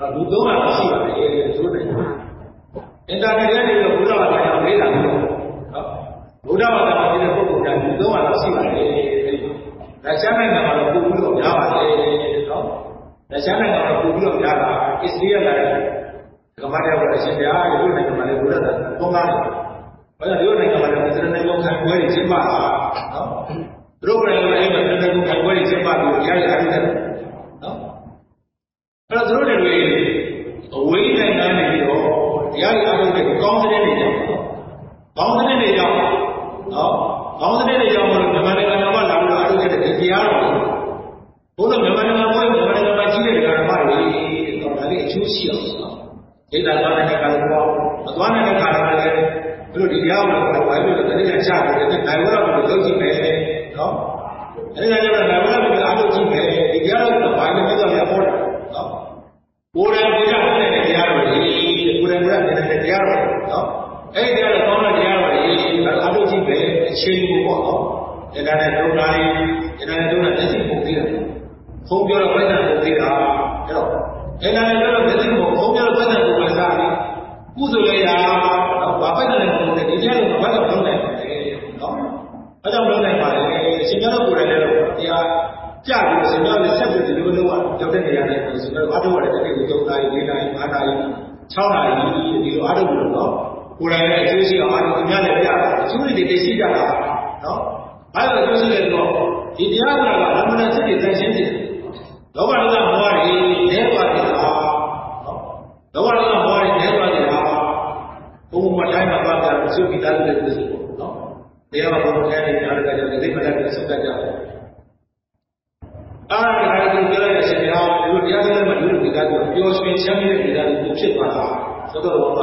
တော့လူသုံးပါရှိပါတယ်ဆိုနေတယ်။အင်တာနက်ထဲနေပြီးဘုရားဘာသာကြောင့်ဒေတာပြီးတော့နော်ဘုရားဘာသာဖြစ်တဲ့ပုဂ္ဂိုလ်ကလူသုံးပါရှိပါတယ်။ဒါချမ်းနိုင်ငံမှာတော့ပုံပြီးတော့များပါတယ်နော်။ဒါချမ်းနိုင်ငံမှာပုံပြီးတော့များတာအစ္စရေးလာတဲ့ကမ္ဘာတရားကအရှင်ဘုရားရုပ်နိုင်ငံမှာလည်းဘုရားသာသုံးပါးတယ်ဘာလို့ဒီနိုင်ငံမှာလည်းသရဏဂုံခံပွဲတွေကျင်းပတာနော်သူတို့ကလည်းအဲ့မှာသရဏဂုံခံပွဲတွေကျင်းပပြီးကြားရရတယ်နော် အဲ့တော့သူတို့တွေအဝေးနိုင်ငံနေပြီးတော့တရားတွေအားလုံးပဲကောင်းတဲ့နေကြကောင်းတဲ့နေကြနော်ကောင်းတဲ့နေကြမလို့မြန်မာနိုင်ငံမှာလာပြီးတော့အားလုံးတဲ့ဒီတရားတော်ဘုရားမြန်မာနိုင်ငံမှာမြန်မာနိုင်ငံမှာကြီးတဲ့ဓမ္မတွေတော့ဒါလေးအကျိုးရှိအောင်နော်ဒိဋ္ဌာသွားတဲ့ခါကတော့မသွားတဲ့ခါတော့လည်းဘလို့ဒီတရားကိုဘာလို့လဲတတိယချတယ်တဲ့ဒါဝရကိုလုပ်ကြည့်မယ်နော်အဲ့ဒါကြောင့်လည်း တဲ့ဒုက္ခတွေ စုပြီးသားတဲ့ပြည်စုပေါ့နော်။တရားတော်ကိုကြားနေတဲ့အားကကြောင့်ဒီပဒကိုစုတတ်ကြတယ်။အားကလည်းဒီလိုရတဲ့အချိန်မှာဒီလိုတရားစကားမှဒီလိုဒီကားကိုပျော်ရွှင်ချမ်းမြေ့တဲ့ဒီကားကိုဖြစ်သွားတာ။သို့တော်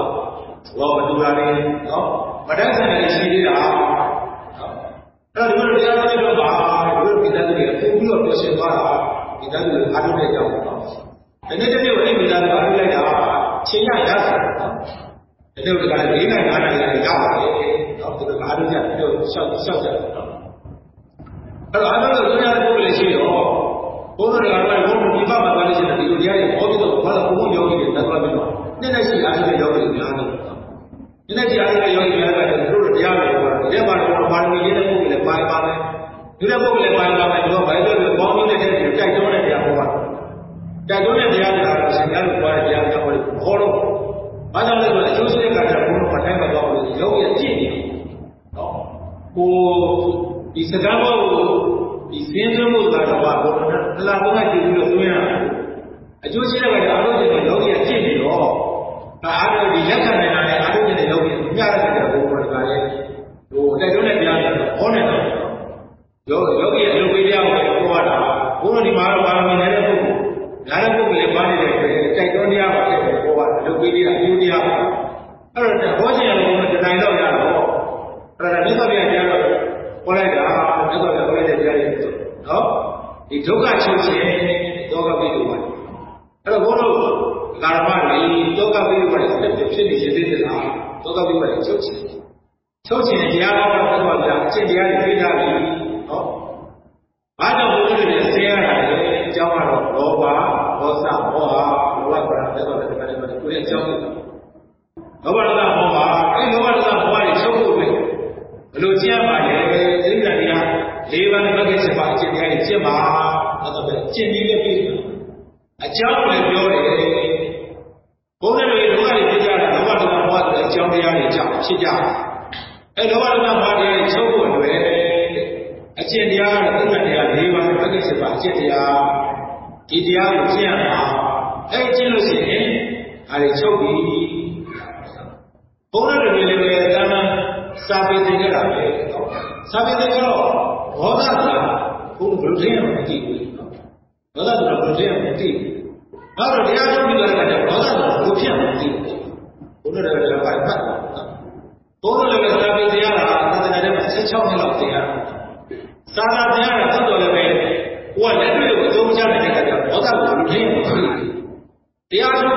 ဒေါသကဘုံဘုရင်မသိဘူးဒေါသကဘုရင်မသိဘူးဘာလို့တရားထုတ်ပြလိုက်တာလဲဒေါသကဘုဖြစ်မသိဘူးဘုရားလည်းပိုင်ဖတ်တော်လည်းပဲစာပေတရားကသာသနာ့ထဲမှာ16နှစ်လောက်တရားစာသာတရားကတော်တော်လည်းပဲကိုယ်ကလက်တွေ့ကိုအသုံးချနေတဲ့အခါကျတော့ဒေါသကိုဘုရင်မသိဘူးတရားထုတ်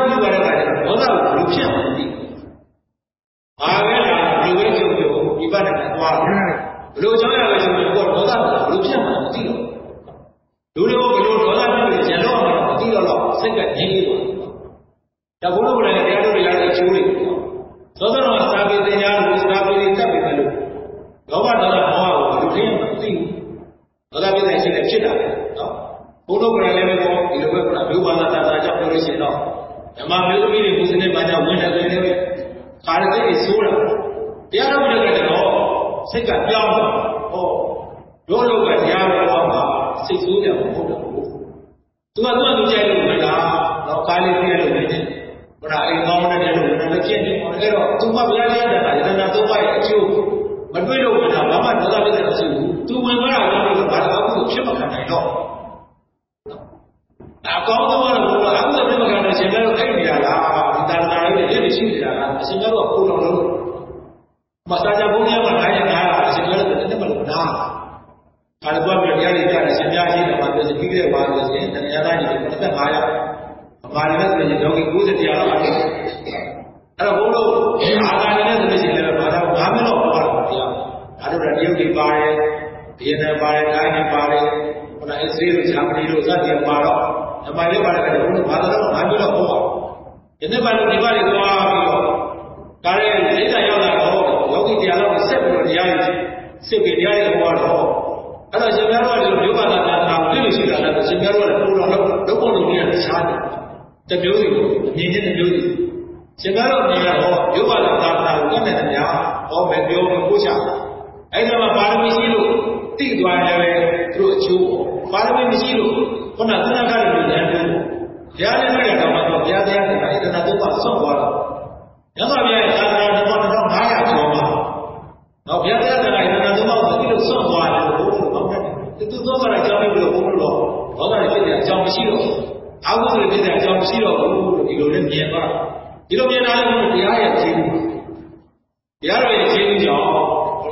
တရားတော်ရဲ့ကျေးဇူးကြောင့်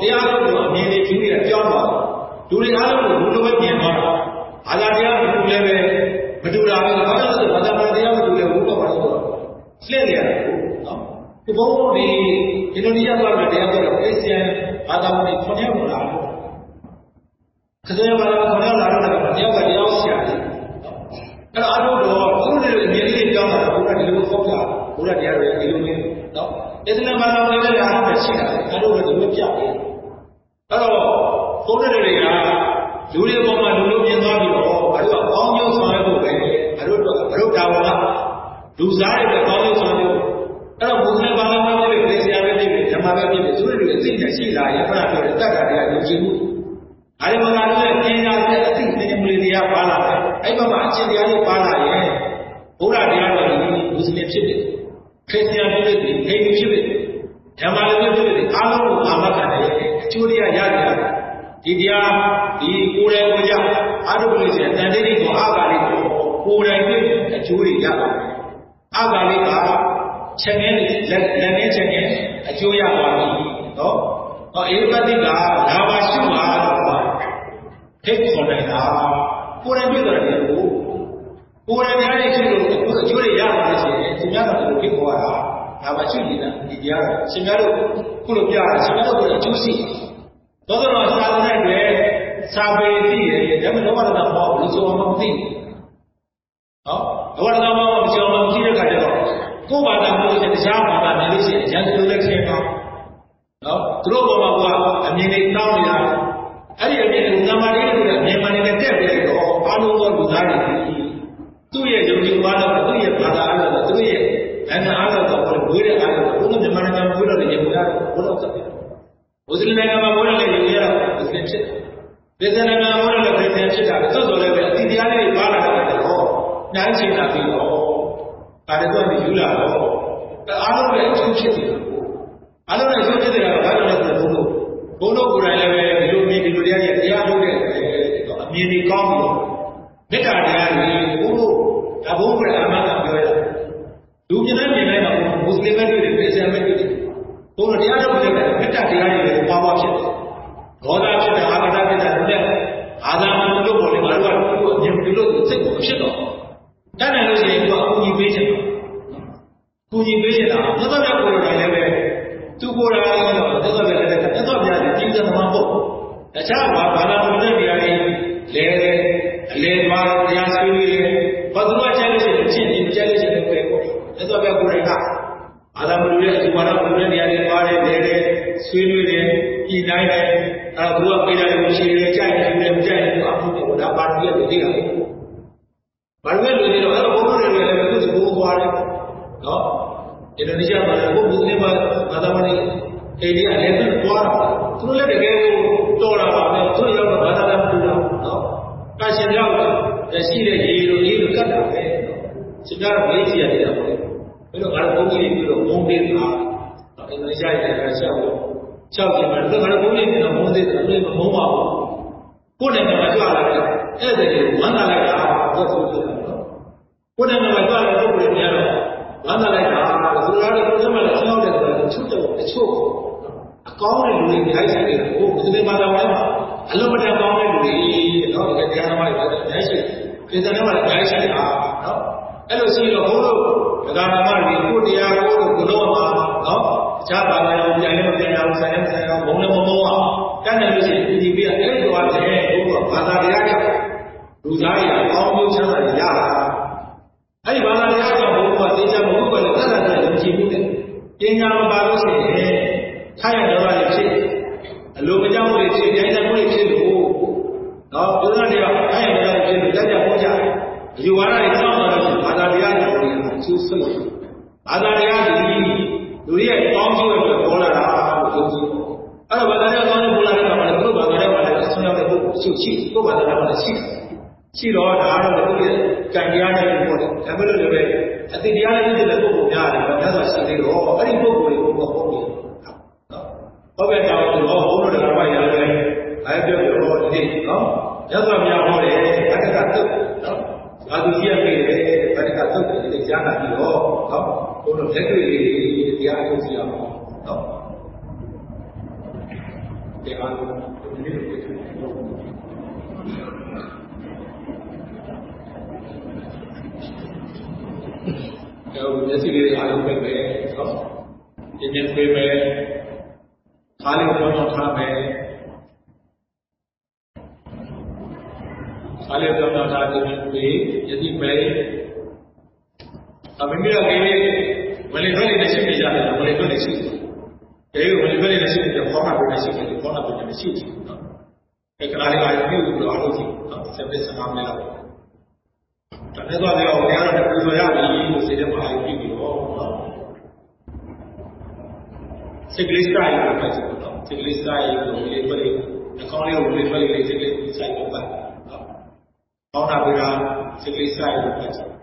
တရားတော်ကိုအမြင်တွေယူနေတာကြောက်ပါလူတွေအားလုံးကိုဘုလိုပဲမြင်သွားတာဘာသာတရားမတူလည်းပဲမတူတာပဲဘာလို့လဲဆိုဘာသာတရားမတူလည်းဘုဘောပါဆိုတော့လက်နေရတယ်နော်ဒီဘုံဒီအင်ဒိုနီးရှားကလည်းတရားတော်ကိုအစ္စယံဘာသာဝင်ခွန်ရဘူးလားခဇေဘာခွန်ရလာတော့တရားကတရားဆရာတယ်အဲ့တော့အတော့သူ့ရဲ့အမြင်လေးကြောက်တာဘုရားဒီလိုဖောက်တာဘုရားတရားတွေဒီလိုမျိုးနော် အစ္စလာမ်ဘာသာဝင်လည်းအားမရှိတာပဲအဲ့လိုပဲဒီလိုပြပေးအဲ့တော့ဘုန်းတော်တွေကလူတွေပေါ်မှာလူလိုမြင်သွားပြီးတော့အဲ့လိုအောင်းကျုံဆောင်ရဖို့ပဲအရုပ်တော်အရုပ်တော်ကလူစားတွေပဲအောင်းကျုံဆောင်ရဖို့အဲ့တော့ဘုရားဘာသာဝင်တွေလည်းဆရာပဲဖြစ်တယ်ဓမ္မပဲဖြစ်တယ်သူတို့တွေအသိဉာဏ်ရှိလာရင်ဘုရားပြောတဲ့တက္ကရာတရားယုံကြည်မှု ဒီကိုယ်တိုင်ကိုကြအာရုံလို့ဆိုရင်တန်တိတိကိုအာဂါလိကိုကိုယ်တိုင်ဖြစ်အကျိုးတွေရပါတယ်အာဂါလိကချက်ငယ်လက်လက်ငယ်ချက်ငယ်အကျိုးရပါပြီနော်ဟောအေပတိကဒါပါရှုပါလို့ပြောတယ်ထိတ်ခေါ်တယ်ဟာကိုယ်တိုင်ဖြစ်တယ်ကိုကိုယ်တိုင်များတဲ့ရှုလို့အခုအကျိုးတွေရပါလို့ဆိုရင်သူများတော်ကိုဖြစ်ပေါ်လာတာဒါပါရှုနေတာဒီတရားရှင်များတို့ခုလိုပြတာရှင်များတို့ကိုအကျိုးရှိတယ်သောတော် Kabeti ya, ya, ya, ya, ya, itu ya, ya, နိုင်လို့ရှိရင်သူကကူညီပေးချင်တယ်။ကူညီပေးချင်တာမြတ်စွာဘုရားကိုယ်တော်တိုင်လည်းပဲသူကိုယ်တိုင်တော့မြတ်စွာဘုရားလည်းမြတ်စွာဘုရားကတိသမားပေါ့။တခြားဘာဘာသာဝင်တဲ့နေရာတွေလဲအလဲသွား alaihi pe jadi baik tapi mira kene wale wale nasib ni jada wale wale nasib jadi wale wale nasib ni jada kona wale nasib ni kona wale nasib ni ikrar ayat ni ulo alo ki sabbe salam le lao တနေ့တော့လည်းဘုရားတော်ကိုပြောရပြီလို့စေတမဟာကြီးပြီးတော့စိတ်ကလေးဆိုင်ကိုပတ်စံတော့စိတ်ကလေးဆိုင်ကိုလေးပလေးအကောင်းလေးကိုလေးပလေးလေးစိတ်ကလေးဆိုင်ကိုပတ် Tahun akhirnya, sekelisah itu belajar.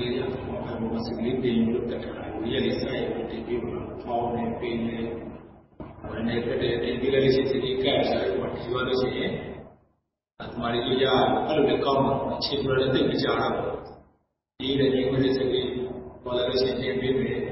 လေးရအောင်ဘာလို့စကလေးပင်လို့တက်တာကိုရလေးဆိုင်ကိုတင်ပြမှာပေါင်းနေပင်နေဝင်နေတဲ့တင်ပြလေးစစ်စစ်ကစားကိုဒီလိုလို့ရှိရင်အမှားကြီးရအဲ့လိုနဲ့ကောင်းမှာအခြေပြလည်းသိကြတာပေါ့ဒီလည်းညီမလေးစကလေးပေါ်လာလို့ရှိရင်ပြင်ပေးမယ်